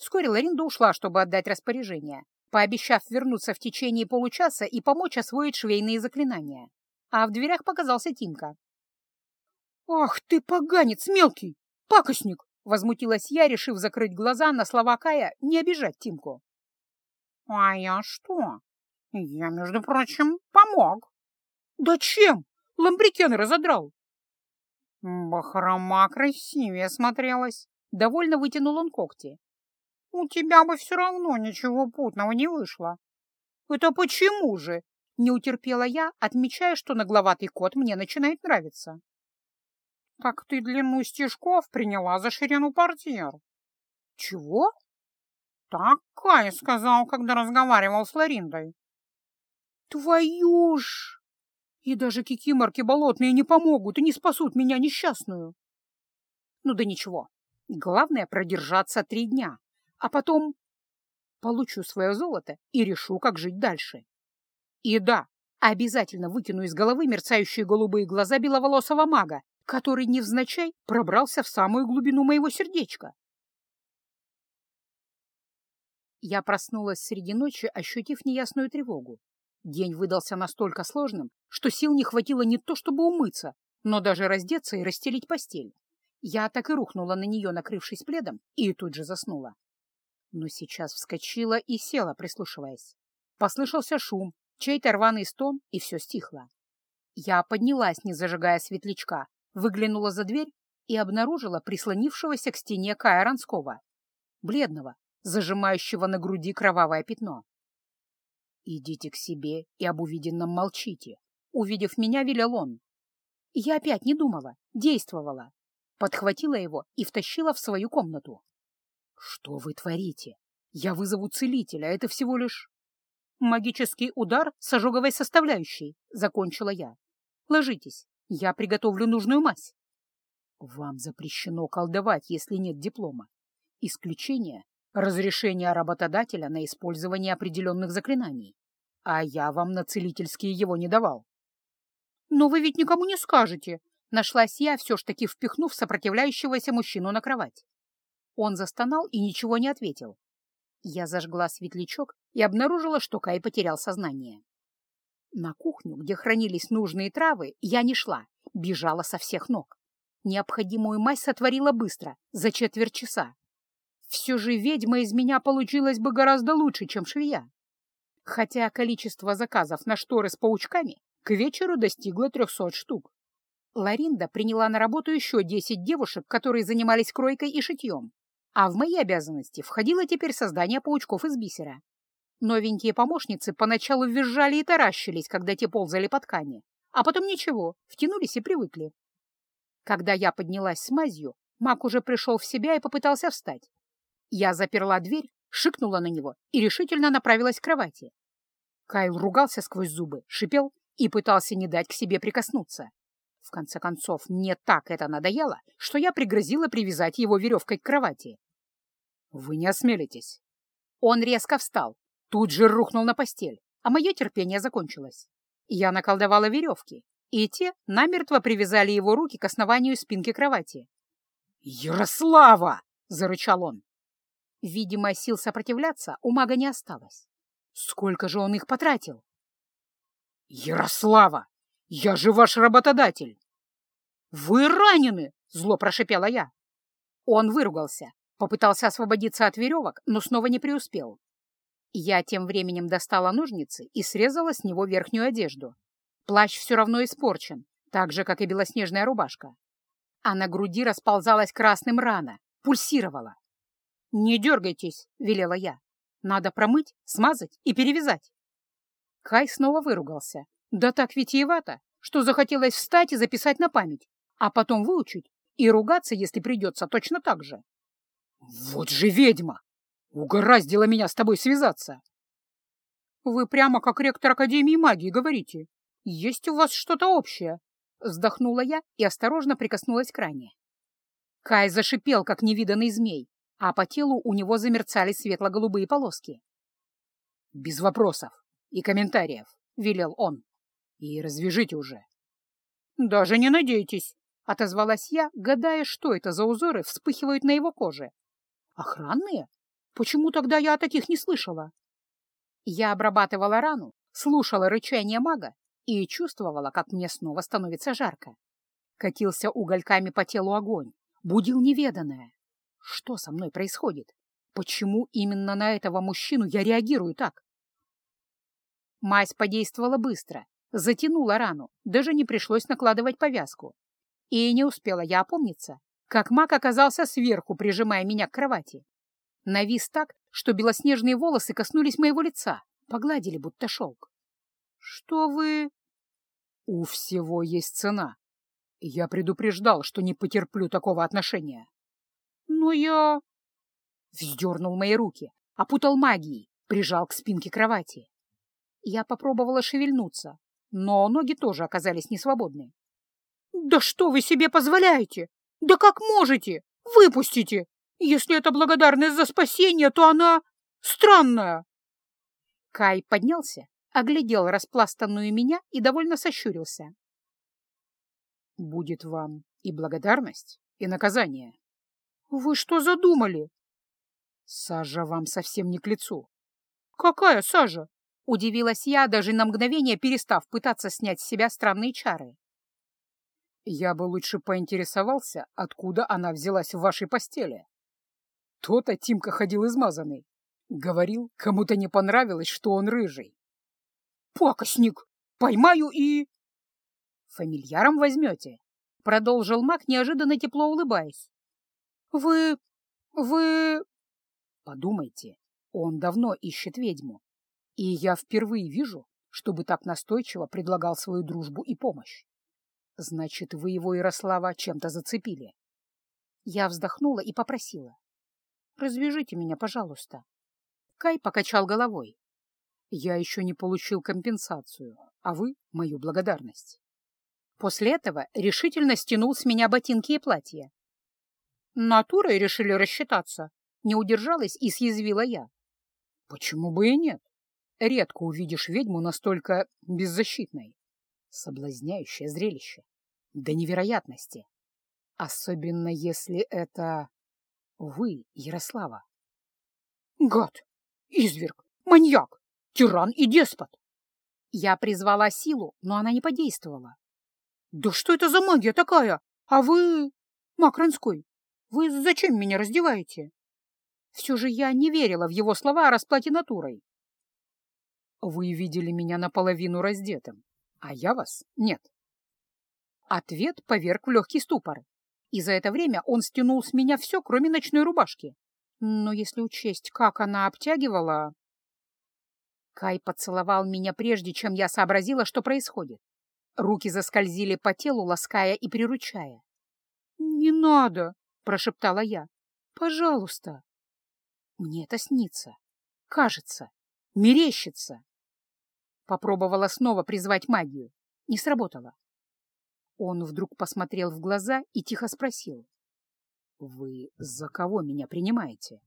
Вскоре Ларинда ушла, чтобы отдать распоряжение, пообещав вернуться в течение получаса и помочь освоить швейные заклинания. А в дверях показался Тимка. «Ах ты, поганец мелкий! Пакостник!» — возмутилась я, решив закрыть глаза на слова Кая, не обижать Тимку. «А я что? Я, между прочим, помог». «Да чем? Ламбрикены разодрал». «Бахрома красивее смотрелась», — довольно вытянул он когти. «У тебя бы все равно ничего путного не вышло». «Это почему же?» — не утерпела я, отмечая, что нагловатый кот мне начинает нравиться. «Так ты длину стежков приняла за ширину портьер». «Чего?» «Так Кай сказал, когда разговаривал с Лариндой». «Твою ж!» И даже кикиморки болотные не помогут и не спасут меня несчастную. Ну да ничего. Главное продержаться три дня, а потом получу свое золото и решу, как жить дальше. И да, обязательно выкину из головы мерцающие голубые глаза беловолосого мага, который невзначай пробрался в самую глубину моего сердечка. Я проснулась среди ночи, ощутив неясную тревогу. День выдался настолько сложным, что сил не хватило не то чтобы умыться, но даже раздеться и расстелить постель. Я так и рухнула на нее, накрывшись пледом, и тут же заснула но сейчас вскочила и села, прислушиваясь. Послышался шум, чей-то рваный стон, и все стихло. Я поднялась, не зажигая светлячка, выглянула за дверь и обнаружила прислонившегося к стене Кая Ранского, бледного, зажимающего на груди кровавое пятно. «Идите к себе и об увиденном молчите», — увидев меня, велел он. Я опять не думала, действовала. Подхватила его и втащила в свою комнату. «Что вы творите? Я вызову целителя, это всего лишь...» «Магический удар с ожоговой составляющей», — закончила я. «Ложитесь, я приготовлю нужную мазь». «Вам запрещено колдовать, если нет диплома. Исключение — разрешение работодателя на использование определенных заклинаний. А я вам на целительские его не давал». «Но вы ведь никому не скажете», — нашлась я, все ж таки впихнув сопротивляющегося мужчину на кровать. Он застонал и ничего не ответил. Я зажгла светлячок и обнаружила, что Кай потерял сознание. На кухню, где хранились нужные травы, я не шла, бежала со всех ног. Необходимую мазь сотворила быстро, за четверть часа. Все же ведьма из меня получилась бы гораздо лучше, чем швея. Хотя количество заказов на шторы с паучками к вечеру достигло трехсот штук. Ларинда приняла на работу еще десять девушек, которые занимались кройкой и шитьем. А в мои обязанности входило теперь создание паучков из бисера. Новенькие помощницы поначалу визжали и таращились, когда те ползали по ткани, а потом ничего, втянулись и привыкли. Когда я поднялась с мазью, маг уже пришел в себя и попытался встать. Я заперла дверь, шикнула на него и решительно направилась к кровати. Кайл ругался сквозь зубы, шипел и пытался не дать к себе прикоснуться. В конце концов, мне так это надоело, что я пригрозила привязать его веревкой к кровати. «Вы не осмелитесь». Он резко встал, тут же рухнул на постель, а мое терпение закончилось. Я наколдовала веревки, и те намертво привязали его руки к основанию спинки кровати. «Ярослава!» — зарычал он. Видимо, сил сопротивляться у мага не осталось. Сколько же он их потратил? «Ярослава! Я же ваш работодатель!» «Вы ранены!» — зло прошипела я. Он выругался, попытался освободиться от веревок, но снова не преуспел. Я тем временем достала ножницы и срезала с него верхнюю одежду. Плащ все равно испорчен, так же, как и белоснежная рубашка. А на груди расползалась красным рана, пульсировала. «Не дергайтесь!» — велела я. Надо промыть, смазать и перевязать. Кай снова выругался. Да так витиевато, что захотелось встать и записать на память, а потом выучить и ругаться, если придется, точно так же. Вот же ведьма! Угораздило меня с тобой связаться. Вы прямо как ректор Академии магии говорите. Есть у вас что-то общее. Вздохнула я и осторожно прикоснулась к ране. Кай зашипел, как невиданный змей, а по телу у него замерцали светло-голубые полоски. «Без вопросов и комментариев», — велел он. «И развяжите уже». «Даже не надейтесь», — отозвалась я, гадая, что это за узоры вспыхивают на его коже. «Охранные? Почему тогда я о таких не слышала?» Я обрабатывала рану, слушала рычание мага и чувствовала, как мне снова становится жарко. Катился угольками по телу огонь, будил неведанное. Что со мной происходит? Почему именно на этого мужчину я реагирую так? Мазь подействовала быстро, затянула рану, даже не пришлось накладывать повязку. И не успела я опомниться, как маг оказался сверху, прижимая меня к кровати. Навис так, что белоснежные волосы коснулись моего лица, погладили, будто шелк. — Что вы... — У всего есть цена. Я предупреждал, что не потерплю такого отношения. — Но я... Вздернул мои руки, опутал магией, прижал к спинке кровати. Я попробовала шевельнуться, но ноги тоже оказались несвободны. «Да что вы себе позволяете? Да как можете? Выпустите! Если это благодарность за спасение, то она странная!» Кай поднялся, оглядел распластанную меня и довольно сощурился. «Будет вам и благодарность, и наказание». «Вы что задумали?» «Сажа вам совсем не к лицу». «Какая сажа?» — удивилась я, даже на мгновение перестав пытаться снять с себя странные чары. «Я бы лучше поинтересовался, откуда она взялась в вашей постели». То-то Тимка ходил измазанный. Говорил, кому-то не понравилось, что он рыжий. «Пакостник! Поймаю и...» «Фамильяром возьмете?» — продолжил маг, неожиданно тепло улыбаясь. «Вы... вы...» «Подумайте, он давно ищет ведьму, и я впервые вижу, чтобы так настойчиво предлагал свою дружбу и помощь. Значит, вы его, Ярослава, чем-то зацепили?» Я вздохнула и попросила. «Развяжите меня, пожалуйста». Кай покачал головой. «Я еще не получил компенсацию, а вы — мою благодарность». После этого решительно стянул с меня ботинки и платье. «Натурой решили рассчитаться?» Не удержалась и съязвила я. «Почему бы и нет? Редко увидишь ведьму настолько беззащитной. Соблазняющее зрелище. До невероятности. Особенно если это вы, Ярослава. Гад! Изверг! Маньяк! Тиран и деспот! Я призвала силу, но она не подействовала. Да что это за магия такая? А вы... Макронской, вы зачем меня раздеваете? Все же я не верила в его слова о расплате натурой. Вы видели меня наполовину раздетым, а я вас нет. Ответ поверг в легкий ступор, и за это время он стянул с меня все, кроме ночной рубашки. Но если учесть, как она обтягивала... Кай поцеловал меня прежде, чем я сообразила, что происходит. Руки заскользили по телу, лаская и приручая. «Не надо!» — прошептала я. «Пожалуйста!» Мне это снится. Кажется. Мерещится. Попробовала снова призвать магию. Не сработало. Он вдруг посмотрел в глаза и тихо спросил. «Вы за кого меня принимаете?»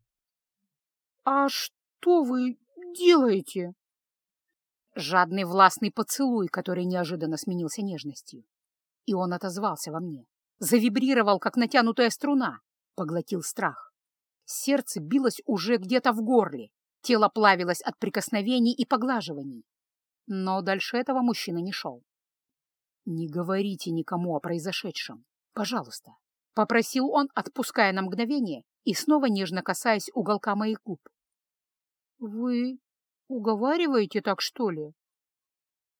«А что вы делаете?» Жадный властный поцелуй, который неожиданно сменился нежностью. И он отозвался во мне, завибрировал, как натянутая струна, поглотил страх. Сердце билось уже где-то в горле, тело плавилось от прикосновений и поглаживаний. Но дальше этого мужчина не шел. «Не говорите никому о произошедшем, пожалуйста», — попросил он, отпуская на мгновение и снова нежно касаясь уголка моих губ. «Вы уговариваете так, что ли?»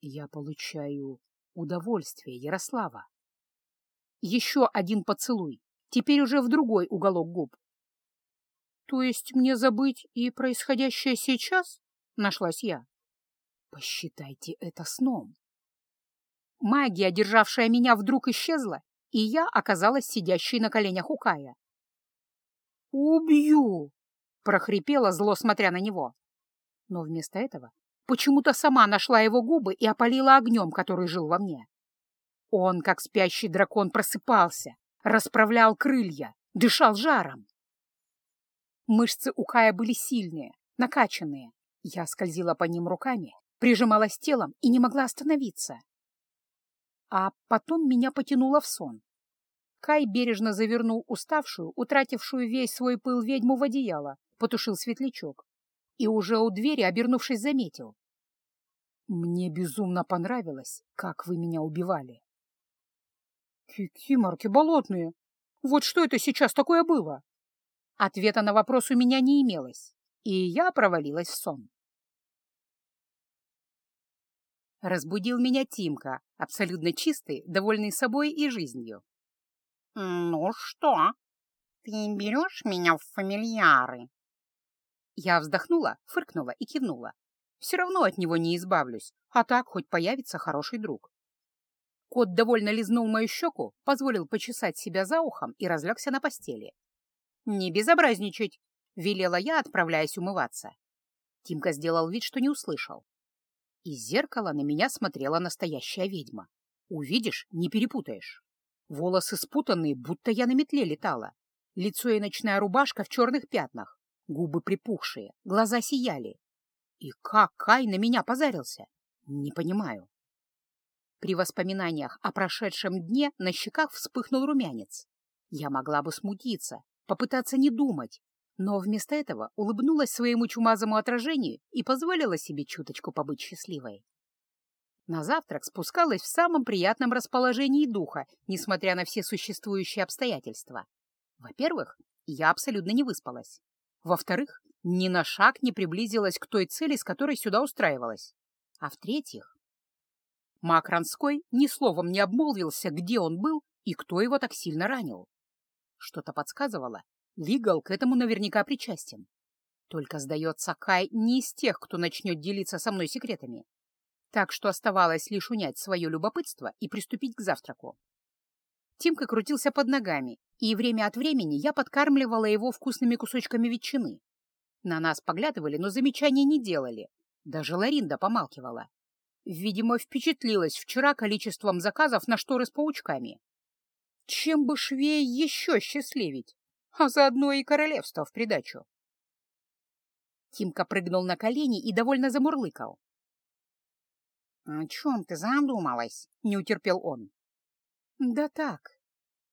«Я получаю удовольствие, Ярослава». Еще один поцелуй, теперь уже в другой уголок губ. То есть мне забыть и происходящее сейчас? Нашлась я. Посчитайте это сном. Магия, державшая меня, вдруг исчезла, и я оказалась сидящей на коленях у Кая. «Убью!» — прохрипела зло, смотря на него. Но вместо этого почему-то сама нашла его губы и опалила огнем, который жил во мне. Он, как спящий дракон, просыпался, расправлял крылья, дышал жаром. Мышцы у Кая были сильные, накачанные. Я скользила по ним руками, прижималась телом и не могла остановиться. А потом меня потянуло в сон. Кай бережно завернул уставшую, утратившую весь свой пыл ведьму в одеяло, потушил светлячок и уже у двери, обернувшись, заметил. «Мне безумно понравилось, как вы меня убивали». «Кикиморки болотные! Вот что это сейчас такое было?» Ответа на вопрос у меня не имелось, и я провалилась в сон. Разбудил меня Тимка, абсолютно чистый, довольный собой и жизнью. «Ну что, ты берешь меня в фамильяры?» Я вздохнула, фыркнула и кивнула. Все равно от него не избавлюсь, а так хоть появится хороший друг. Кот довольно лизнул мою щеку, позволил почесать себя за ухом и разлегся на постели. «Не безобразничать!» — велела я, отправляясь умываться. Тимка сделал вид, что не услышал. Из зеркала на меня смотрела настоящая ведьма. Увидишь — не перепутаешь. Волосы спутанные, будто я на метле летала. Лицо и ночная рубашка в черных пятнах. Губы припухшие, глаза сияли. И как Кай на меня позарился? Не понимаю. При воспоминаниях о прошедшем дне на щеках вспыхнул румянец. Я могла бы смутиться, попытаться не думать, но вместо этого улыбнулась своему чумазому отражению и позволила себе чуточку побыть счастливой. На завтрак спускалась в самом приятном расположении духа, несмотря на все существующие обстоятельства. Во-первых, я абсолютно не выспалась. Во-вторых, ни на шаг не приблизилась к той цели, с которой сюда устраивалась. А в-третьих, Мак Ранской ни словом не обмолвился, где он был и кто его так сильно ранил. Что-то подсказывало, Лигал к этому наверняка причастен. Только, сдается, Кай не из тех, кто начнет делиться со мной секретами так что оставалось лишь унять свое любопытство и приступить к завтраку. Тимка крутился под ногами, и время от времени я подкармливала его вкусными кусочками ветчины. На нас поглядывали, но замечаний не делали. Даже Ларинда помалкивала. Видимо, впечатлилась вчера количеством заказов на шторы с паучками. Чем бы швей еще счастливить, а заодно и королевство в придачу. Тимка прыгнул на колени и довольно замурлыкал. «О чем ты задумалась?» — не утерпел он. «Да так.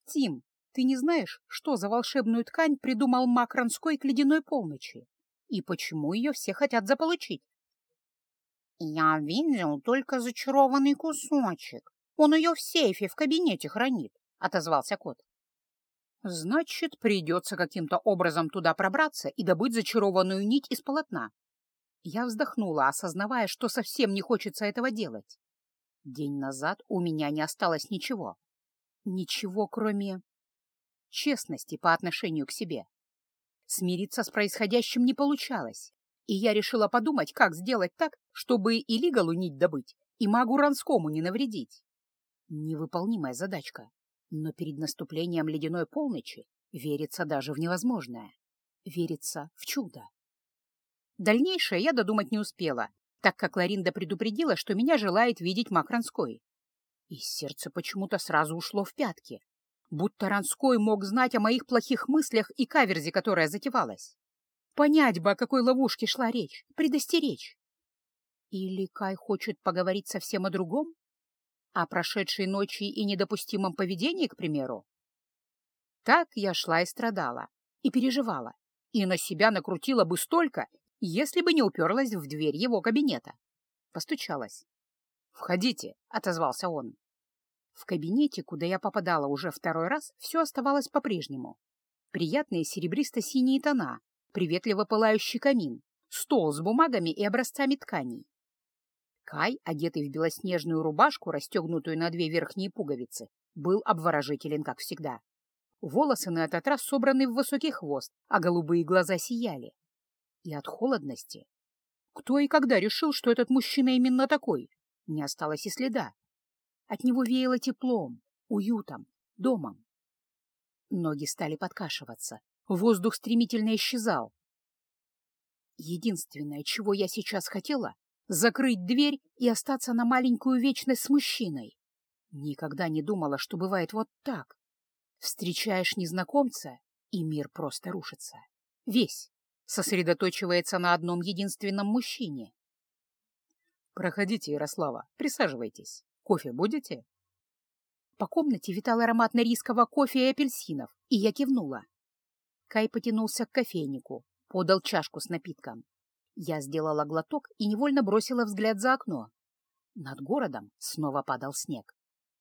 Тим, ты не знаешь, что за волшебную ткань придумал маг Ранской к ледяной полночи? И почему ее все хотят заполучить?» «Я видел только зачарованный кусочек. Он ее в сейфе в кабинете хранит», — отозвался кот. «Значит, придется каким-то образом туда пробраться и добыть зачарованную нить из полотна. Я вздохнула, осознавая, что совсем не хочется этого делать. День назад у меня не осталось ничего. Ничего, кроме честности по отношению к себе. Смириться с происходящим не получалось, и я решила подумать, как сделать так, чтобы и Лигалу нить добыть, и магу Ранскому не навредить. Невыполнимая задачка, но перед наступлением ледяной полночи верится даже в невозможное. Верится в чудо. Дальнейшее я додумать не успела, так как Ларинда предупредила, что меня желает видеть маг Ранской. И сердце почему-то сразу ушло в пятки, будто Ранской мог знать о моих плохих мыслях и каверзе, которая затевалась. Понять бы, о какой ловушке шла речь, предостеречь. Или Кай хочет поговорить совсем о другом? О прошедшей ночи и недопустимом поведении, к примеру? Так я шла и страдала, и переживала, и на себя накрутила бы столько, если бы не уперлась в дверь его кабинета. Постучалась. «Входите», — отозвался он. В кабинете, куда я попадала уже второй раз, все оставалось по-прежнему. Приятные серебристо-синие тона, приветливо пылающий камин, стол с бумагами и образцами тканей. Кай, одетый в белоснежную рубашку, расстегнутую на две верхние пуговицы, был обворожителен, как всегда. Волосы на этот раз собраны в высокий хвост, а голубые глаза сияли. И от холодности. Кто и когда решил, что этот мужчина именно такой? Не осталось и следа. От него веяло теплом, уютом, домом. Ноги стали подкашиваться, воздух стремительно исчезал. Единственное, чего я сейчас хотела, закрыть дверь и остаться на маленькую вечность с мужчиной. Никогда не думала, что бывает вот так. Встречаешь незнакомца, и мир просто рушится. Весь сосредоточивается на одном единственном мужчине. «Проходите, Ярослава, присаживайтесь. Кофе будете?» По комнате витал аромат норийского кофе и апельсинов, и я кивнула. Кай потянулся к кофейнику, подал чашку с напитком. Я сделала глоток и невольно бросила взгляд за окно. Над городом снова падал снег.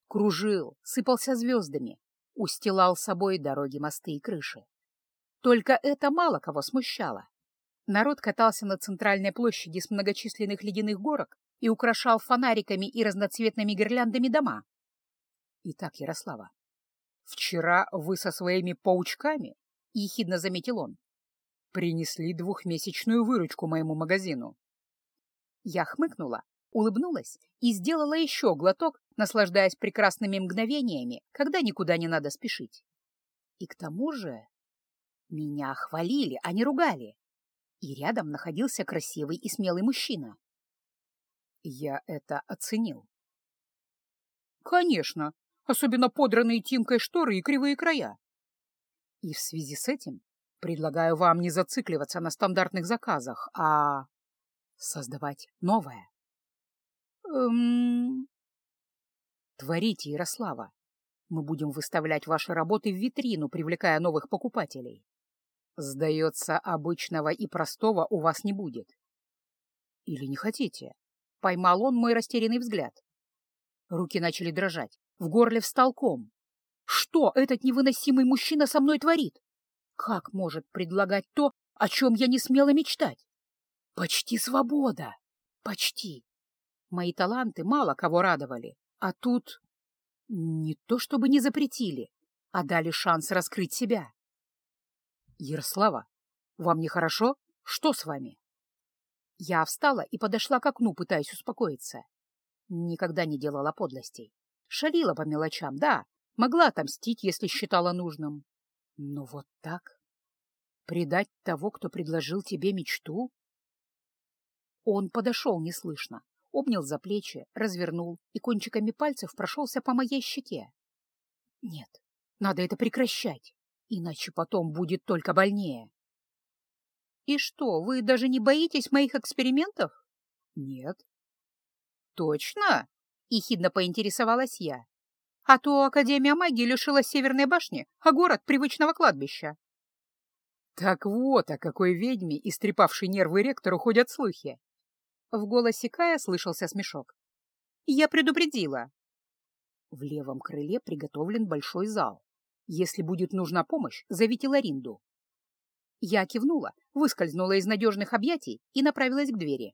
Кружил, сыпался звездами, устилал собой дороги, мосты и крыши. Только это мало кого смущало. Народ катался на центральной площади с многочисленных ледяных горок и украшал фонариками и разноцветными гирляндами дома. Итак, Ярослава, вчера вы со своими паучками, — ехидно заметил он, — принесли двухмесячную выручку моему магазину. Я хмыкнула, улыбнулась и сделала еще глоток, наслаждаясь прекрасными мгновениями, когда никуда не надо спешить. И к тому же меня хвалили, а не ругали. И рядом находился красивый и смелый мужчина. Я это оценил. Конечно, особенно подранные Тимкой шторы и кривые края. И в связи с этим предлагаю вам не зацикливаться на стандартных заказах, а создавать новое. Эм... Творите, Ярослава. Мы будем выставлять ваши работы в витрину, привлекая новых покупателей. Сдается, обычного и простого у вас не будет. Или не хотите? Поймал он мой растерянный взгляд. Руки начали дрожать, в горле встал ком. Что этот невыносимый мужчина со мной творит? Как может предлагать то, о чем я не смела мечтать? Почти свобода. Почти. Мои таланты мало кого радовали, а тут не то чтобы не запретили, а дали шанс раскрыть себя. Ярослава, вам нехорошо? Что с вами? Я встала и подошла к окну, пытаясь успокоиться. Никогда не делала подлостей. Шалила по мелочам, да, могла отомстить, если считала нужным. Но вот так? Предать того, кто предложил тебе мечту? Он подошел неслышно, обнял за плечи, развернул и кончиками пальцев прошелся по моей щеке. Нет, надо это прекращать, иначе потом будет только больнее. И что, вы даже не боитесь моих экспериментов? Нет. Точно? Ехидно поинтересовалась я. А то Академия магии лишила Северной башни, а город — привычного кладбища. Так вот, о какой ведьме, истрепавшей нервы ректору, ходят слухи. В голосе Кая слышался смешок. «Я предупредила». В левом крыле приготовлен большой зал. Если будет нужна помощь, зовите Ларинду. Я кивнула, выскользнула из надежных объятий и направилась к двери.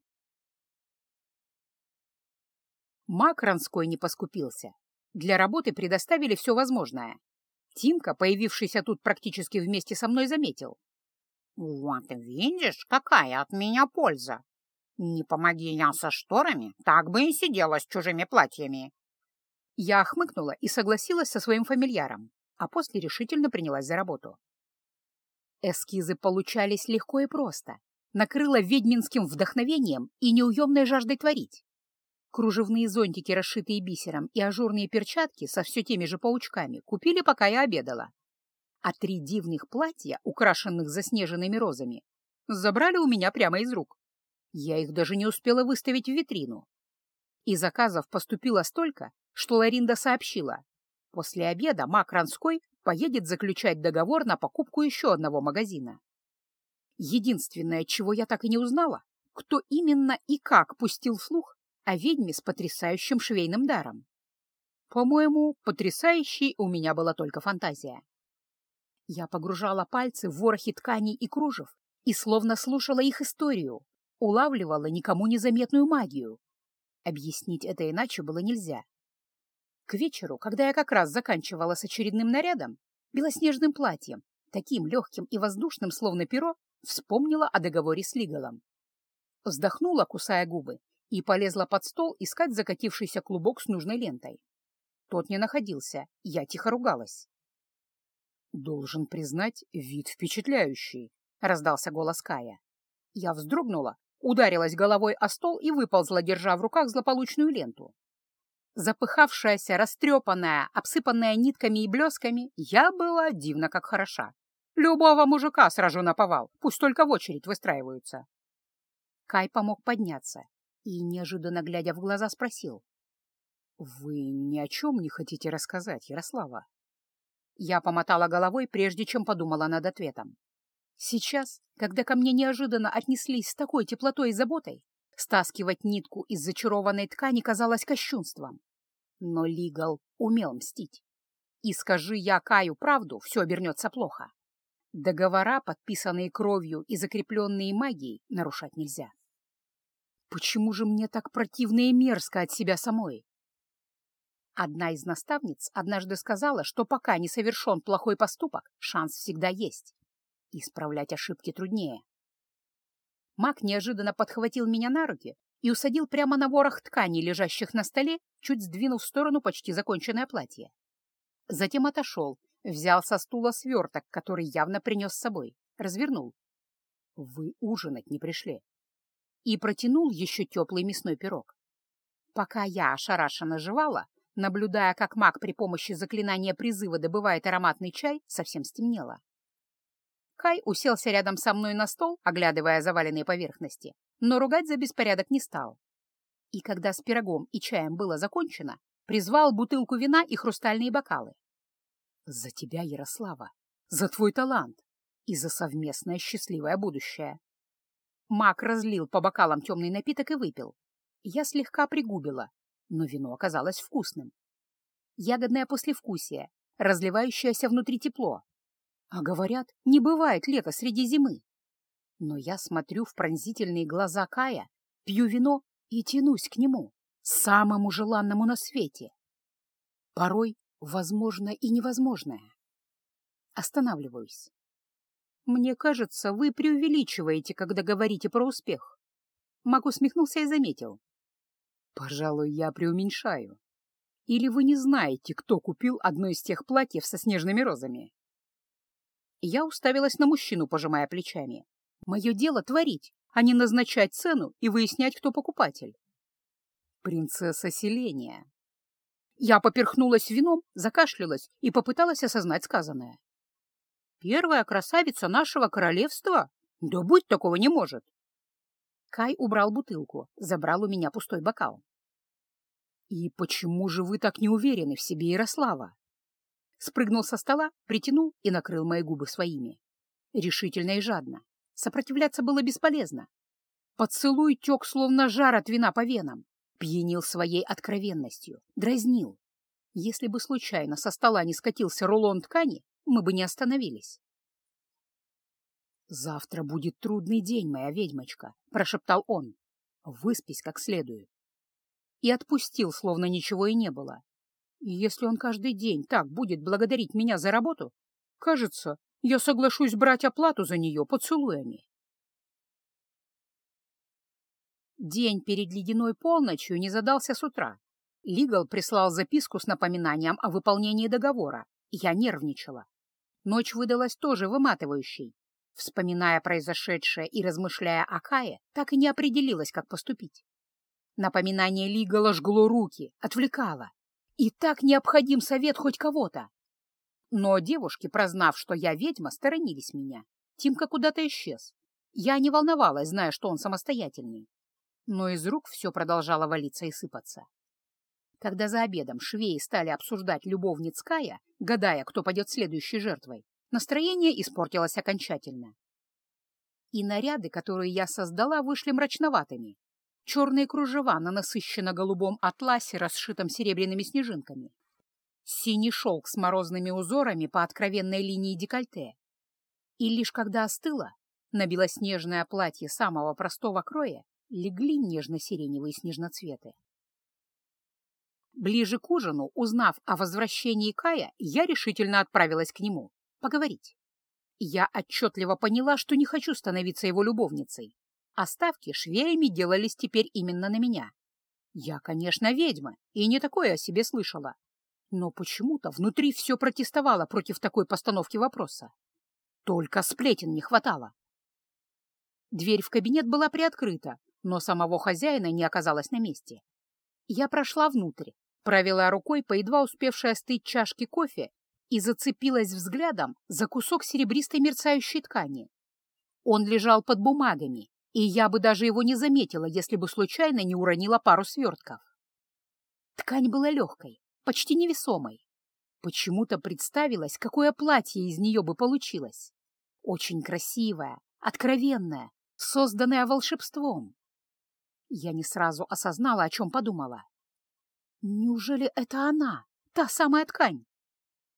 Мак Ранской не поскупился. Для работы предоставили все возможное. Тимка, появившийся тут практически вместе со мной, заметил. «Вот видишь, какая от меня польза! Не помоги я со шторами, так бы и сидела с чужими платьями. Я охмыкнула и согласилась со своим фамильяром, а после решительно принялась за работу. Эскизы получались легко и просто, накрыла ведьминским вдохновением и неуемной жаждой творить. Кружевные зонтики, расшитые бисером, и ажурные перчатки со все теми же паучками купили, пока я обедала. А три дивных платья, украшенных заснеженными розами, забрали у меня прямо из рук. Я их даже не успела выставить в витрину. И заказов поступило столько, что Ларинда сообщила. После обеда Мак Ранской поедет заключать договор на покупку еще одного магазина. Единственное, чего я так и не узнала, кто именно и как пустил слух о ведьме с потрясающим швейным даром. По-моему, потрясающей у меня была только фантазия. Я погружала пальцы в ворохи тканей и кружев и словно слушала их историю, улавливала никому незаметную магию. Объяснить это иначе было нельзя. К вечеру, когда я как раз заканчивала с очередным нарядом, белоснежным платьем, таким легким и воздушным, словно перо, вспомнила о договоре с Лигалом. Вздохнула, кусая губы, и полезла под стол искать закатившийся клубок с нужной лентой. Тот не находился, я тихо ругалась. «Должен признать, вид впечатляющий», — раздался голос Кая. Я вздрогнула, ударилась головой о стол и выползла, держа в руках злополучную ленту. Запыхавшаяся, растрепанная, обсыпанная нитками и блесками, я была дивно как хороша. Любого мужика сражу на повал, пусть только в очередь выстраиваются. Кай помог подняться и, неожиданно глядя в глаза, спросил. — Вы ни о чем не хотите рассказать, Ярослава? Я помотала головой, прежде чем подумала над ответом. Сейчас, когда ко мне неожиданно отнеслись с такой теплотой и заботой, стаскивать нитку из зачарованной ткани казалось кощунством. Но Лигал умел мстить. И скажи я Каю правду, все обернется плохо. Договора, подписанные кровью и закрепленные магией, нарушать нельзя. Почему же мне так противно и мерзко от себя самой? Одна из наставниц однажды сказала, что пока не совершен плохой поступок, шанс всегда есть. Исправлять ошибки труднее. Маг неожиданно подхватил меня на руки и усадил прямо на ворох тканей, лежащих на столе, чуть сдвинув в сторону почти законченное платье. Затем отошел, взял со стула сверток, который явно принес с собой, развернул. «Вы ужинать не пришли». И протянул еще теплый мясной пирог. Пока я ошарашенно жевала, Наблюдая, как маг при помощи заклинания призыва добывает ароматный чай, совсем стемнело. Кай уселся рядом со мной на стол, оглядывая заваленные поверхности, но ругать за беспорядок не стал. И когда с пирогом и чаем было закончено, призвал бутылку вина и хрустальные бокалы. «За тебя, Ярослава! За твой талант! И за совместное счастливое будущее!» Маг разлил по бокалам темный напиток и выпил. Я слегка пригубила, но вино оказалось вкусным. Ягодное послевкусие, разливающееся внутри тепло. А говорят, не бывает лета среди зимы. Но я смотрю в пронзительные глаза Кая, пью вино и тянусь к нему, самому желанному на свете. Порой возможно и невозможное. Останавливаюсь. Мне кажется, вы преувеличиваете, когда говорите про успех. Мак усмехнулся и заметил. Пожалуй, я преуменьшаю. Или вы не знаете, кто купил одно из тех платьев со снежными розами? Я уставилась на мужчину, пожимая плечами. Мое дело творить, а не назначать цену и выяснять, кто покупатель. Принцесса Селения. Я поперхнулась вином, закашлялась и попыталась осознать сказанное. Первая красавица нашего королевства? Да быть такого не может. Кай убрал бутылку, забрал у меня пустой бокал. «И почему же вы так не уверены в себе, Ярослава?» Спрыгнул со стола, притянул и накрыл мои губы своими. Решительно и жадно. Сопротивляться было бесполезно. Поцелуй тек, словно жар от вина по венам. Пьянил своей откровенностью, дразнил. Если бы случайно со стола не скатился рулон ткани, мы бы не остановились. «Завтра будет трудный день, моя ведьмочка», — прошептал он. «Выспись как следует». И отпустил, словно ничего и не было. И если он каждый день так будет благодарить меня за работу, кажется, я соглашусь брать оплату за нее поцелуями. День перед ледяной полночью не задался с утра. Лигал прислал записку с напоминанием о выполнении договора. Я нервничала. Ночь выдалась тоже выматывающей. Вспоминая произошедшее и размышляя о Кае, так и не определилась, как поступить. Напоминание Лигала жгло руки, отвлекало. И так необходим совет хоть кого-то. Но девушки, прознав, что я ведьма, сторонились меня. Тимка куда-то исчез. Я не волновалась, зная, что он самостоятельный. Но из рук все продолжало валиться и сыпаться. Когда за обедом швеи стали обсуждать любовниц Кая, гадая, кто пойдет следующей жертвой, Настроение испортилось окончательно. И наряды, которые я создала, вышли мрачноватыми. Черные кружева на насыщенно-голубом атласе, расшитом серебряными снежинками. Синий шелк с морозными узорами по откровенной линии декольте. И лишь когда остыло, на белоснежное платье самого простого кроя легли нежно-сиреневые снежноцветы. Ближе к ужину, узнав о возвращении Кая, я решительно отправилась к нему поговорить. Я отчетливо поняла, что не хочу становиться его любовницей. Оставки швеями делались теперь именно на меня. Я, конечно, ведьма, и не такое о себе слышала. Но почему-то внутри все протестовало против такой постановки вопроса. Только сплетен не хватало. Дверь в кабинет была приоткрыта, но самого хозяина не оказалось на месте. Я прошла внутрь, провела рукой по едва успевшей остыть чашке кофе и зацепилась взглядом за кусок серебристой мерцающей ткани. Он лежал под бумагами, и я бы даже его не заметила, если бы случайно не уронила пару свертков. Ткань была легкой, почти невесомой. Почему-то представилось, какое платье из нее бы получилось. Очень красивое, откровенное, созданное волшебством. Я не сразу осознала, о чем подумала. Неужели это она, та самая ткань?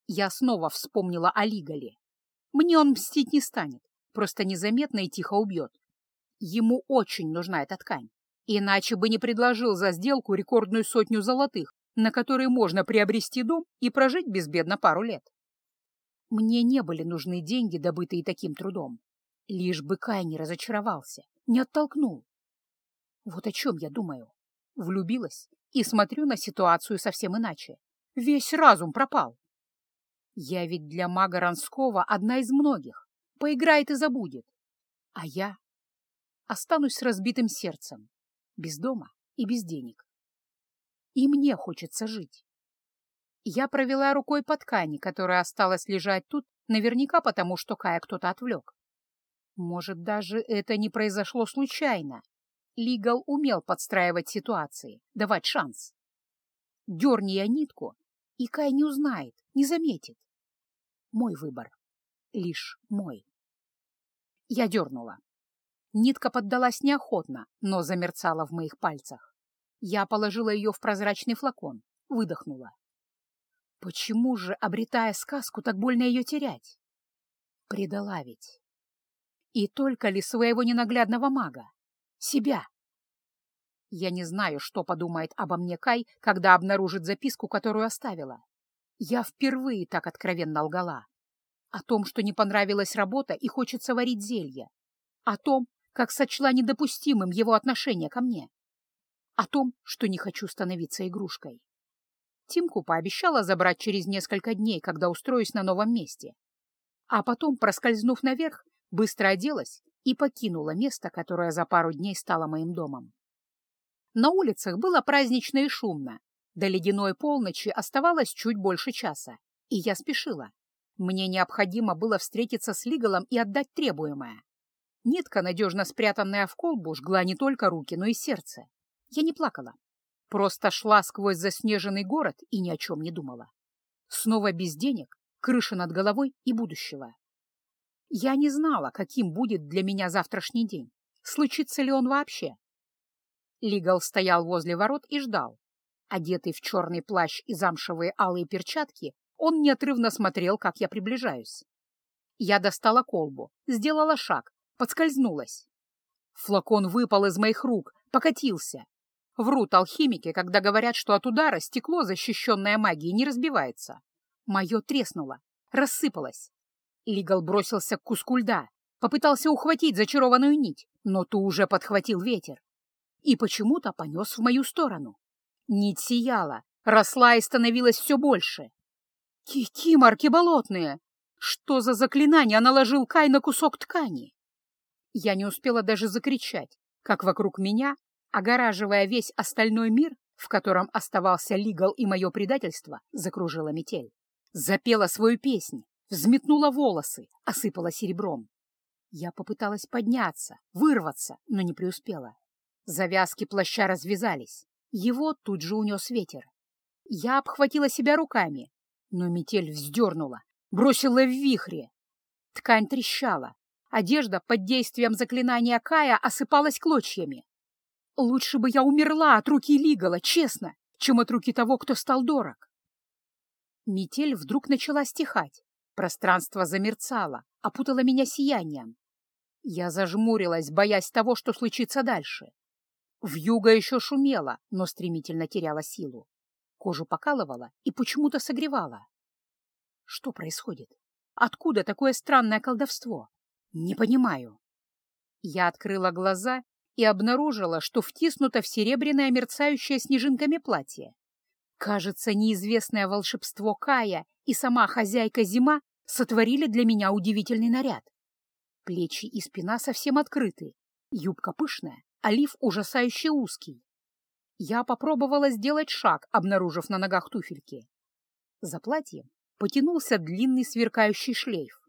Я снова вспомнила о Лигале. Мне он мстить не станет, просто незаметно и тихо убьет. Ему очень нужна эта ткань, иначе бы не предложил за сделку рекордную сотню золотых, на которые можно приобрести дом и прожить безбедно пару лет. Мне не были нужны деньги, добытые таким трудом. Лишь бы Кай не разочаровался, не оттолкнул. Вот о чем я думаю. Влюбилась и смотрю на ситуацию совсем иначе. Весь разум пропал. Я ведь для мага Ранского одна из многих. Поиграет и забудет. А я останусь с разбитым сердцем, без дома и без денег. И мне хочется жить. Я провела рукой по ткани, которая осталась лежать тут, наверняка потому, что Кая кто-то отвлек. Может, даже это не произошло случайно. Лигал умел подстраивать ситуации, давать шанс. Дерни я нитку, и Кай не узнает, не заметит. Мой выбор. Лишь мой. Я дернула. Нитка поддалась неохотно, но замерцала в моих пальцах. Я положила ее в прозрачный флакон, выдохнула. Почему же, обретая сказку, так больно ее терять? Предала ведь. И только ли своего ненаглядного мага? Себя? Я не знаю, что подумает обо мне Кай, когда обнаружит записку, которую оставила. Я впервые так откровенно лгала. О том, что не понравилась работа и хочется варить зелье. О том, как сочла недопустимым его отношение ко мне. О том, что не хочу становиться игрушкой. Тимку пообещала забрать через несколько дней, когда устроюсь на новом месте. А потом, проскользнув наверх, быстро оделась и покинула место, которое за пару дней стало моим домом. На улицах было празднично и шумно, до ледяной полночи оставалось чуть больше часа, и я спешила. Мне необходимо было встретиться с Лигалом и отдать требуемое. Нитка, надежно спрятанная в колбу, жгла не только руки, но и сердце. Я не плакала. Просто шла сквозь заснеженный город и ни о чем не думала. Снова без денег, крыша над головой и будущего. Я не знала, каким будет для меня завтрашний день. Случится ли он вообще? Лигал стоял возле ворот и ждал, Одетый в черный плащ и замшевые алые перчатки, он неотрывно смотрел, как я приближаюсь. Я достала колбу, сделала шаг, подскользнулась. Флакон выпал из моих рук, покатился. Врут алхимики, когда говорят, что от удара стекло, защищенное магией, не разбивается. Мое треснуло, рассыпалось. Лигал бросился к куску льда, попытался ухватить зачарованную нить, но ту уже подхватил ветер. И почему-то понес в мою сторону. Нить сияла, росла и становилась все больше. Кикиморки болотные! Что за заклинание наложил Кай на кусок ткани? Я не успела даже закричать, как вокруг меня, огораживая весь остальной мир, в котором оставался Лигал и мое предательство, закружила метель. Запела свою песнь, взметнула волосы, осыпала серебром. Я попыталась подняться, вырваться, но не преуспела. Завязки плаща развязались. Его тут же унес ветер. Я обхватила себя руками, но метель вздернула, бросила в вихре. Ткань трещала, одежда под действием заклинания Кая осыпалась клочьями. Лучше бы я умерла от руки Лигала, честно, чем от руки того, кто стал дорог. Метель вдруг начала стихать. Пространство замерцало, опутало меня сиянием. Я зажмурилась, боясь того, что случится дальше. Вьюга еще шумела, но стремительно теряла силу. Кожу покалывала и почему-то согревала. Что происходит? Откуда такое странное колдовство? Не понимаю. Я открыла глаза и обнаружила, что втиснуто в серебряное мерцающее снежинками платье. Кажется, неизвестное волшебство Кая и сама хозяйка Зима сотворили для меня удивительный наряд. Плечи и спина совсем открыты, юбка пышная, лиф ужасающе узкий. Я попробовала сделать шаг, обнаружив на ногах туфельки. За платьем потянулся длинный сверкающий шлейф.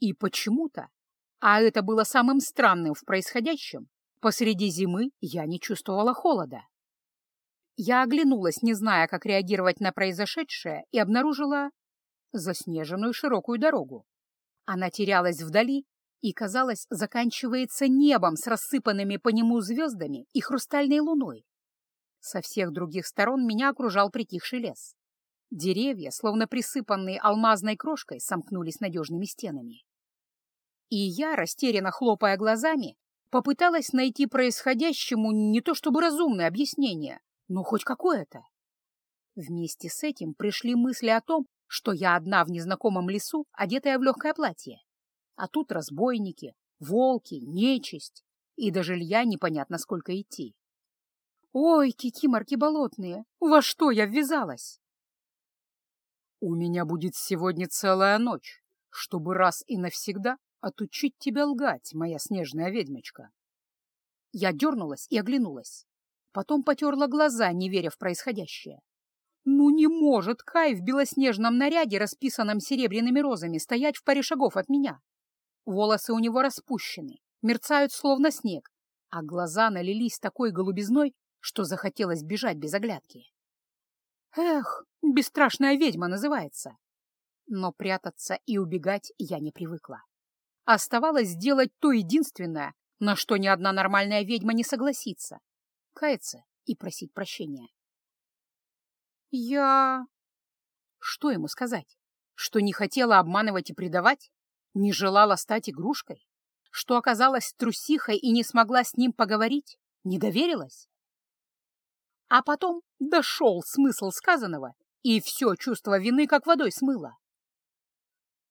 И почему-то, а это было самым странным в происходящем, посреди зимы я не чувствовала холода. Я оглянулась, не зная, как реагировать на произошедшее, и обнаружила заснеженную широкую дорогу. Она терялась вдали и, казалось, заканчивается небом с рассыпанными по нему звездами и хрустальной луной. Со всех других сторон меня окружал притихший лес. Деревья, словно присыпанные алмазной крошкой, сомкнулись надежными стенами. И я, растерянно хлопая глазами, попыталась найти происходящему не то чтобы разумное объяснение, но хоть какое-то. Вместе с этим пришли мысли о том, что я одна в незнакомом лесу, одетая в легкое платье. А тут разбойники, волки, нечисть, и до жилья непонятно сколько идти. Ой, кикиморки болотные, во что я ввязалась? У меня будет сегодня целая ночь, чтобы раз и навсегда отучить тебя лгать, моя снежная ведьмочка. Я дернулась и оглянулась. Потом потерла глаза, не веря в происходящее. Ну не может Кай в белоснежном наряде, расписанном серебряными розами, стоять в паре шагов от меня. Волосы у него распущены, мерцают словно снег, а глаза налились такой голубизной, что захотелось бежать без оглядки. Эх, бесстрашная ведьма называется. Но прятаться и убегать я не привыкла. Оставалось сделать то единственное, на что ни одна нормальная ведьма не согласится — каяться и просить прощения. Я... Что ему сказать? Что не хотела обманывать и предавать? Не желала стать игрушкой? Что оказалась трусихой и не смогла с ним поговорить? Не доверилась? А потом дошел смысл сказанного, и все чувство вины как водой смыло.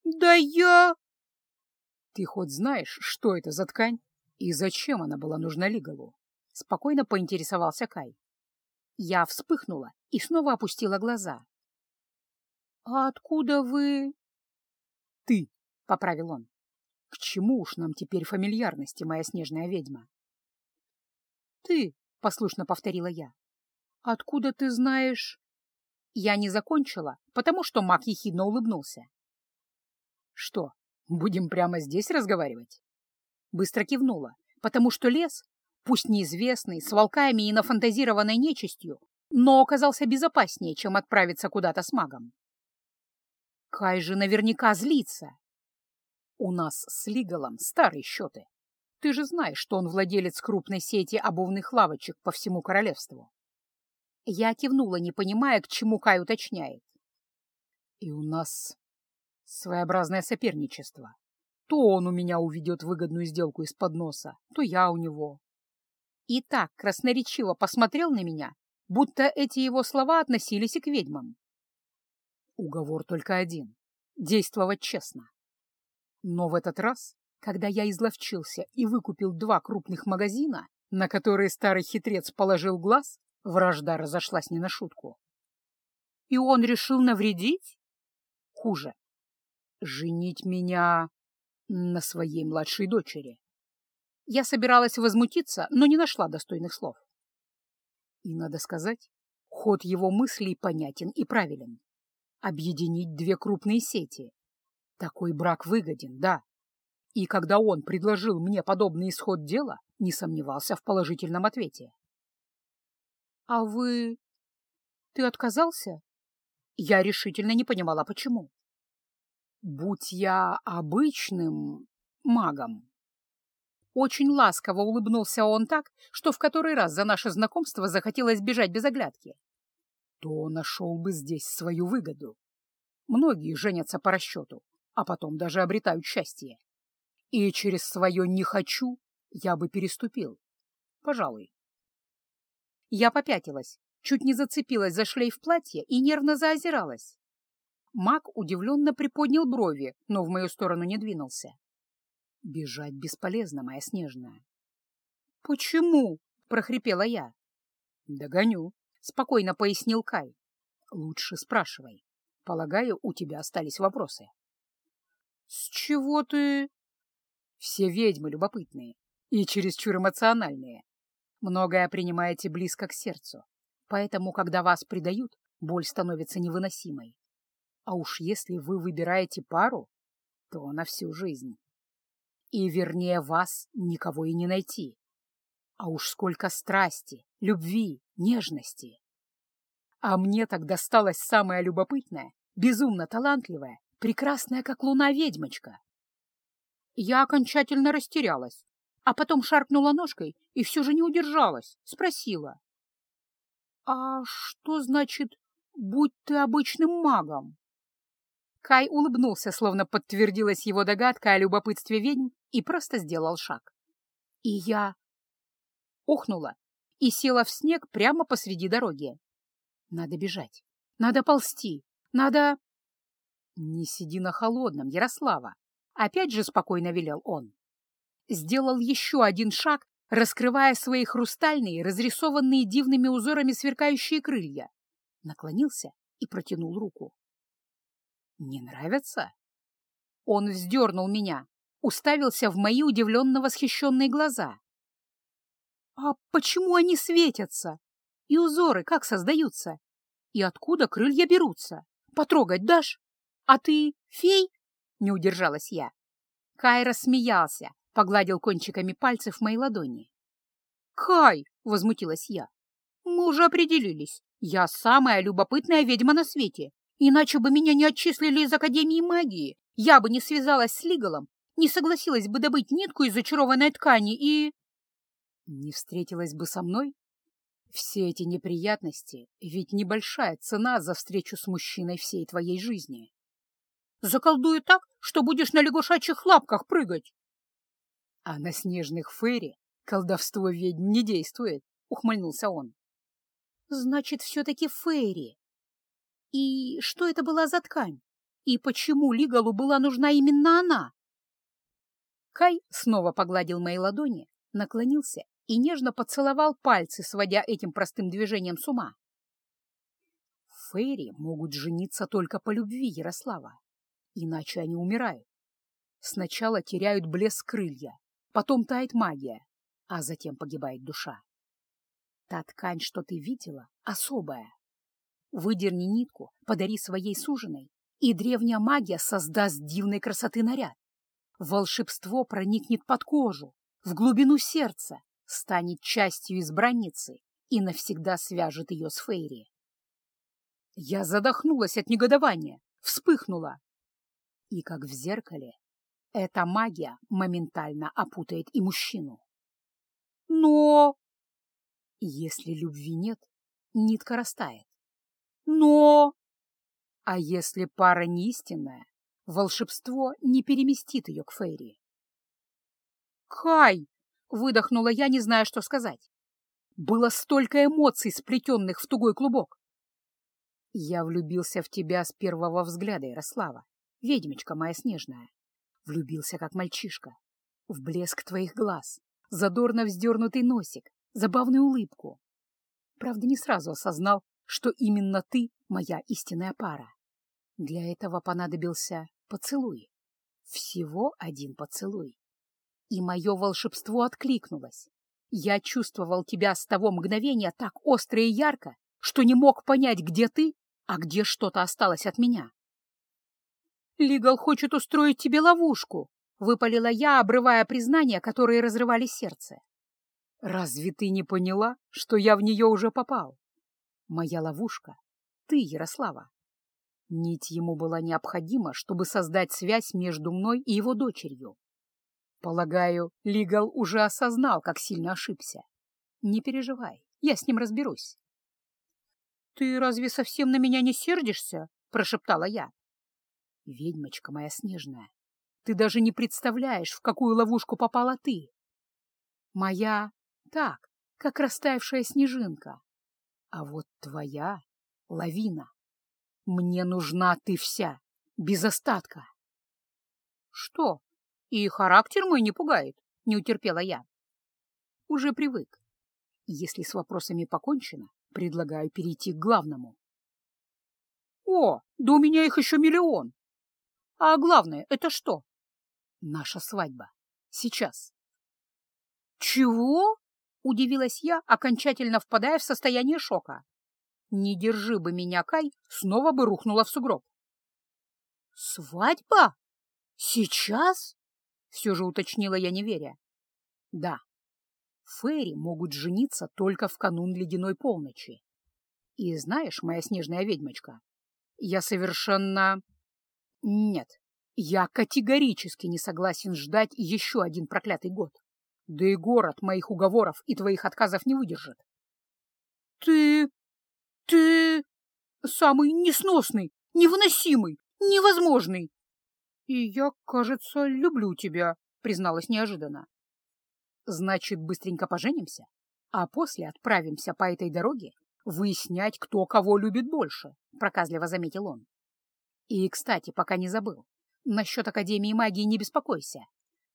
«Да я...» «Ты хоть знаешь, что это за ткань и зачем она была нужна Лигалу?» — спокойно поинтересовался Кай. Я вспыхнула и снова опустила глаза. «А откуда вы...» «Ты», — поправил он. «К чему уж нам теперь фамильярности, моя снежная ведьма?» «Ты», — послушно повторила я. «Откуда ты знаешь...» Я не закончила, потому что маг ехидно улыбнулся. «Что, будем прямо здесь разговаривать?» Быстро кивнула, потому что лес, пусть неизвестный, с волками и нафантазированной нечистью, но оказался безопаснее, чем отправиться куда-то с магом. Кай же наверняка злится. У нас с Лигалом старые счеты. Ты же знаешь, что он владелец крупной сети обувных лавочек по всему королевству. Я кивнула, не понимая, к чему Кай уточняет. И у нас своеобразное соперничество. То он у меня уведет выгодную сделку из-под носа, то я у него. И так красноречиво посмотрел на меня, будто эти его слова относились и к ведьмам. Уговор только один — действовать честно. Но в этот раз, когда я изловчился и выкупил два крупных магазина, на которые старый хитрец положил глаз, Вражда разошлась не на шутку. И он решил навредить? Хуже. Женить меня на своей младшей дочери. Я собиралась возмутиться, но не нашла достойных слов. И, надо сказать, ход его мыслей понятен и правилен. Объединить две крупные сети. Такой брак выгоден, да. И когда он предложил мне подобный исход дела, не сомневался в положительном ответе. «А вы... ты отказался?» Я решительно не понимала, почему. «Будь я обычным магом...» Очень ласково улыбнулся он так, что в который раз за наше знакомство захотелось бежать без оглядки. То нашел бы здесь свою выгоду. Многие женятся по расчету, а потом даже обретают счастье. И через свое «не хочу» я бы переступил. Пожалуй. Я попятилась, чуть не зацепилась за шлейф платья и нервно заозиралась. Маг удивленно приподнял брови, но в мою сторону не двинулся. Бежать бесполезно, моя снежная. «Почему?» — прохрипела я. «Догоню», — спокойно пояснил Кай. «Лучше спрашивай. Полагаю, у тебя остались вопросы». «С чего ты...» «Все ведьмы любопытные и чересчур эмоциональные. Многое принимаете близко к сердцу, поэтому, когда вас предают, боль становится невыносимой. А уж если вы выбираете пару, то на всю жизнь. И вернее вас никого и не найти. А уж сколько страсти, любви, нежности. А мне так досталась самая любопытная, безумно талантливая, прекрасная, как луна ведьмочка. Я окончательно растерялась, а потом шаркнула ножкой и все же не удержалась, спросила. — А что значит «будь ты обычным магом»? Кай улыбнулся, словно подтвердилась его догадка о любопытстве ведьм, и просто сделал шаг. И я ухнула и села в снег прямо посреди дороги. Надо бежать, надо ползти, надо... Не сиди на холодном, Ярослава. Опять же спокойно велел он. Сделал еще один шаг, раскрывая свои хрустальные, разрисованные дивными узорами сверкающие крылья. Наклонился и протянул руку. «Не нравятся?» Он вздернул меня, уставился в мои удивленно восхищенные глаза. «А почему они светятся? И узоры как создаются? И откуда крылья берутся? Потрогать дашь? А ты фей?» — не удержалась я. Кай рассмеялся, погладил кончиками пальцев мои ладони. «Кай!» — возмутилась я. «Мы уже определились. Я самая любопытная ведьма на свете. Иначе бы меня не отчислили из Академии магии. Я бы не связалась с Лигалом, не согласилась бы добыть нитку из зачарованной ткани и... Не встретилась бы со мной? Все эти неприятности — ведь небольшая цена за встречу с мужчиной всей твоей жизни. Заколдую так, что будешь на лягушачьих лапках прыгать. А на снежных фейри колдовство ведьм не действует, — ухмыльнулся он. Значит, все-таки фейри. И что это была за ткань? И почему Лигалу была нужна именно она? Кай снова погладил мои ладони, наклонился и нежно поцеловал пальцы, сводя этим простым движением с ума. Фейри могут жениться только по любви Ярослава, иначе они умирают. Сначала теряют блеск крылья, потом тает магия, а затем погибает душа. Та ткань, что ты видела, особая. Выдерни нитку, подари своей суженой, и древняя магия создаст дивной красоты наряд. Волшебство проникнет под кожу, в глубину сердца, станет частью избранницы и навсегда свяжет ее с Фейри. Я задохнулась от негодования, вспыхнула. И как в зеркале, эта магия моментально опутает и мужчину. Но... Если любви нет, нитка растает. Но... А если пара не истинная, волшебство не переместит ее к Фейри. «Кай!» — выдохнула я, не зная, что сказать. Было столько эмоций, сплетенных в тугой клубок. Я влюбился в тебя с первого взгляда, Ярослава, ведьмочка моя снежная. Влюбился, как мальчишка. В блеск твоих глаз, задорно вздернутый носик, забавную улыбку. Правда, не сразу осознал, что именно ты моя истинная пара. Для этого понадобился поцелуй. Всего один поцелуй. И мое волшебство откликнулось. Я чувствовал тебя с того мгновения так остро и ярко, что не мог понять, где ты, а где что-то осталось от меня. «Лигал хочет устроить тебе ловушку», — выпалила я, обрывая признания, которые разрывали сердце. «Разве ты не поняла, что я в нее уже попал? Моя ловушка — ты, Ярослава. Нить ему была необходима, чтобы создать связь между мной и его дочерью. Полагаю, Лигал уже осознал, как сильно ошибся. Не переживай, я с ним разберусь. — Ты разве совсем на меня не сердишься? — прошептала я. — Ведьмочка моя снежная, ты даже не представляешь, в какую ловушку попала ты. Моя так, как растаявшая снежинка. А вот твоя лавина. Мне нужна ты вся, без остатка. Что? И характер мой не пугает, не утерпела я. Уже привык. Если с вопросами покончено, предлагаю перейти к главному. О, да у меня их еще миллион. А главное, это что? Наша свадьба. Сейчас. Чего? Удивилась я, окончательно впадая в состояние шока. Не держи бы меня, Кай, снова бы рухнула в сугроб. Свадьба? Сейчас? Все же уточнила я, не веря. Да. Фейри могут жениться только в канун ледяной полночи. И знаешь, моя снежная ведьмочка, я совершенно... Нет, я категорически не согласен ждать еще один проклятый год. Да и город моих уговоров и твоих отказов не выдержит. Ты... ты... самый несносный, невыносимый, невозможный. И я, кажется, люблю тебя, призналась неожиданно. Значит, быстренько поженимся, а после отправимся по этой дороге выяснять, кто кого любит больше, проказливо заметил он. И, кстати, пока не забыл, насчет Академии магии не беспокойся.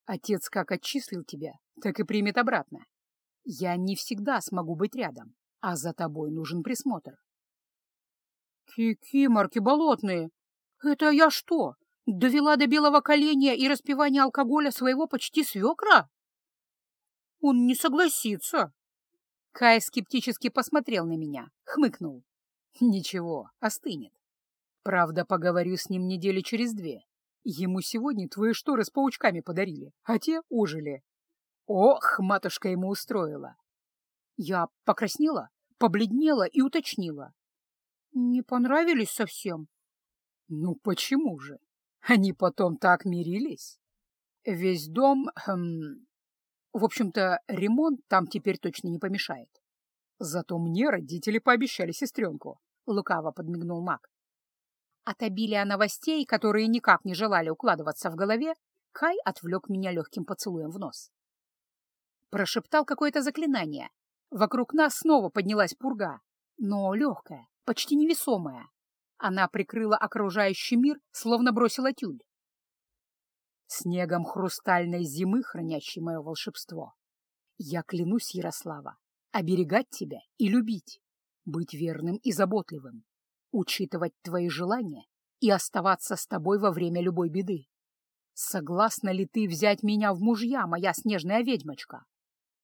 Отец как отчислил тебя, так и примет обратно. Я не всегда смогу быть рядом, а за тобой нужен присмотр. Кики-марки болотные! Это я что, довела до белого коленя и распивания алкоголя своего почти свекра? Он не согласится. Кай скептически посмотрел на меня, хмыкнул. Ничего, остынет. Правда, поговорю с ним недели через две. Ему сегодня твои шторы с паучками подарили, а те ужили. Ох, матушка ему устроила. Я покраснела, побледнела и уточнила. Не понравились совсем. Ну почему же? Они потом так мирились. Весь дом... Хм, в общем-то, ремонт там теперь точно не помешает. Зато мне родители пообещали сестренку. Лукаво подмигнул маг. От обилия новостей, которые никак не желали укладываться в голове, Кай отвлек меня легким поцелуем в нос. Прошептал какое-то заклинание. Вокруг нас снова поднялась пурга, но легкая, почти невесомая. Она прикрыла окружающий мир, словно бросила тюль. Снегом хрустальной зимы, хранящей мое волшебство. Я клянусь, Ярослава, оберегать тебя и любить, быть верным и заботливым, учитывать твои желания и оставаться с тобой во время любой беды. Согласна ли ты взять меня в мужья, моя снежная ведьмочка?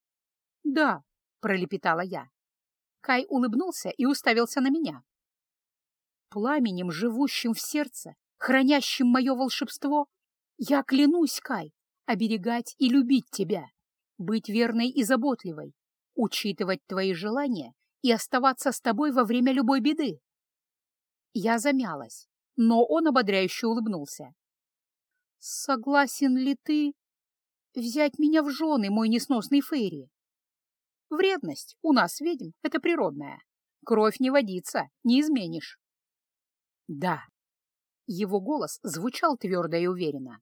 — Да, — пролепетала я. Кай улыбнулся и уставился на меня. Пламенем, живущим в сердце, хранящим мое волшебство, я клянусь, Кай, оберегать и любить тебя, быть верной и заботливой, учитывать твои желания и оставаться с тобой во время любой беды. Я замялась, но он ободряюще улыбнулся. «Согласен ли ты взять меня в жены, мой несносный Фейри?» «Вредность у нас, ведьм, это природная. Кровь не водится, не изменишь». «Да». Его голос звучал твердо и уверенно.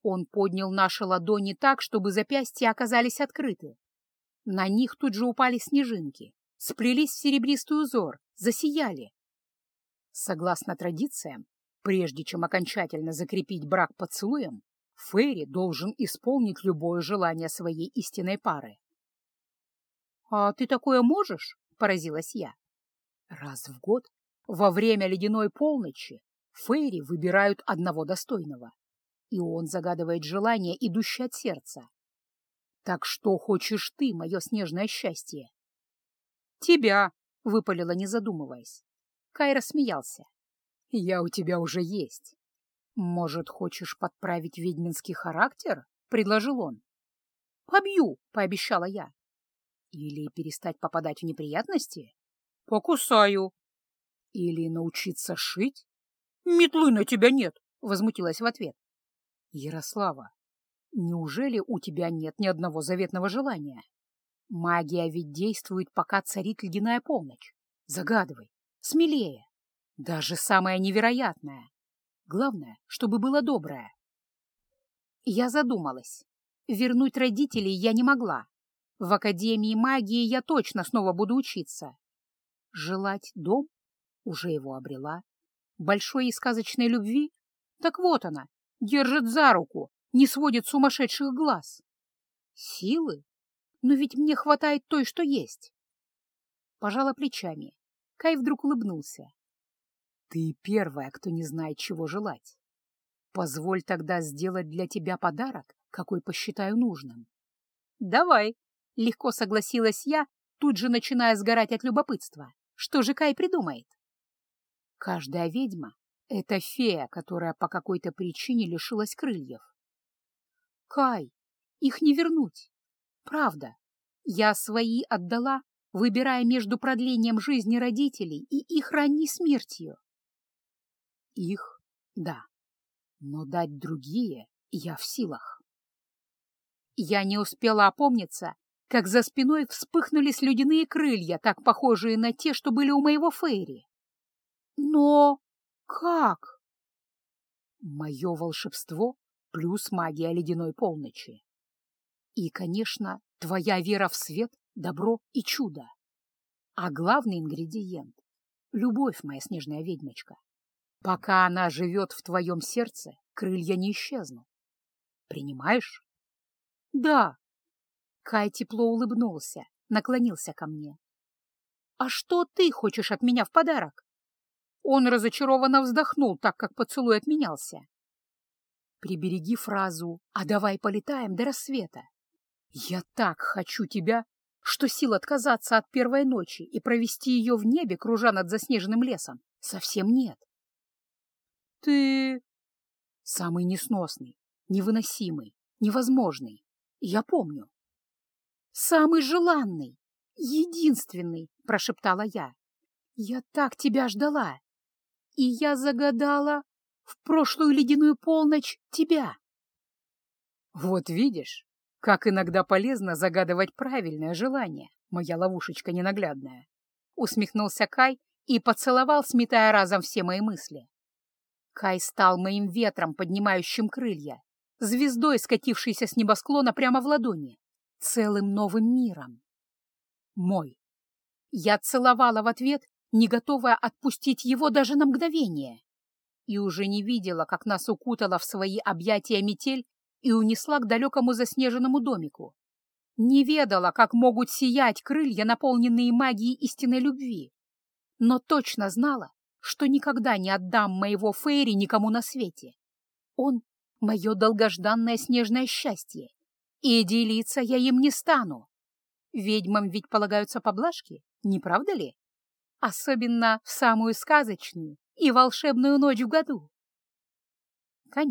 Он поднял наши ладони так, чтобы запястья оказались открыты. На них тут же упали снежинки, сплелись в серебристый узор, засияли. Согласно традициям, прежде чем окончательно закрепить брак поцелуем, Ферри должен исполнить любое желание своей истинной пары. «А ты такое можешь?» — поразилась я. Раз в год, во время ледяной полночи, Фейри выбирают одного достойного, и он загадывает желание, идущее от сердца. Так что хочешь ты, мое снежное счастье? «Тебя!» — выпалила, не задумываясь. Кай рассмеялся. «Я у тебя уже есть. Может, хочешь подправить ведьминский характер?» — предложил он. «Побью!» — пообещала я. «Или перестать попадать в неприятности?» «Покусаю!» «Или научиться шить?» «Метлы на тебя нет!» — возмутилась в ответ. «Ярослава, неужели у тебя нет ни одного заветного желания? Магия ведь действует, пока царит ледяная полночь. Загадывай, смелее, даже самое невероятное. Главное, чтобы было доброе. Я задумалась. Вернуть родителей я не могла. В Академии магии я точно снова буду учиться. Желать дом? Уже его обрела. Большой и сказочной любви? Так вот она, держит за руку, не сводит сумасшедших глаз. Силы? Но ведь мне хватает той, что есть. Пожала плечами. Кай вдруг улыбнулся. Ты первая, кто не знает, чего желать. Позволь тогда сделать для тебя подарок, какой посчитаю нужным. Давай, легко согласилась я, тут же начиная сгорать от любопытства. Что же Кай придумает? Каждая ведьма — это фея, которая по какой-то причине лишилась крыльев. Кай, их не вернуть. Правда, я свои отдала, выбирая между продлением жизни родителей и их ранней смертью. Их, да, но дать другие я в силах. Я не успела опомниться, как за спиной вспыхнули слюдяные крылья, так похожие на те, что были у моего Фейри. Но как? Мое волшебство плюс магия ледяной полночи. И, конечно, твоя вера в свет, добро и чудо. А главный ингредиент — любовь, моя снежная ведьмочка. Пока она живет в твоем сердце, крылья не исчезнут. Принимаешь? Да. Кай тепло улыбнулся, наклонился ко мне. А что ты хочешь от меня в подарок? Он разочарованно вздохнул, так как поцелуй отменялся. Прибереги фразу «А давай полетаем до рассвета». Я так хочу тебя, что сил отказаться от первой ночи и провести ее в небе, кружа над заснеженным лесом, совсем нет. Ты самый несносный, невыносимый, невозможный. Я помню. Самый желанный, единственный, прошептала я. Я так тебя ждала. И я загадала в прошлую ледяную полночь тебя. Вот видишь, как иногда полезно загадывать правильное желание, моя ловушечка ненаглядная. Усмехнулся Кай и поцеловал, сметая разом все мои мысли. Кай стал моим ветром, поднимающим крылья, звездой, скатившейся с небосклона прямо в ладони, целым новым миром. Мой. Я целовала в ответ, не готовая отпустить его даже на мгновение, и уже не видела, как нас укутала в свои объятия метель и унесла к далекому заснеженному домику. Не ведала, как могут сиять крылья, наполненные магией истинной любви, но точно знала, что никогда не отдам моего Фейри никому на свете. Он — мое долгожданное снежное счастье, и делиться я им не стану. Ведьмам ведь полагаются поблажки, не правда ли? Особенно в самую сказочную и волшебную ночь в году.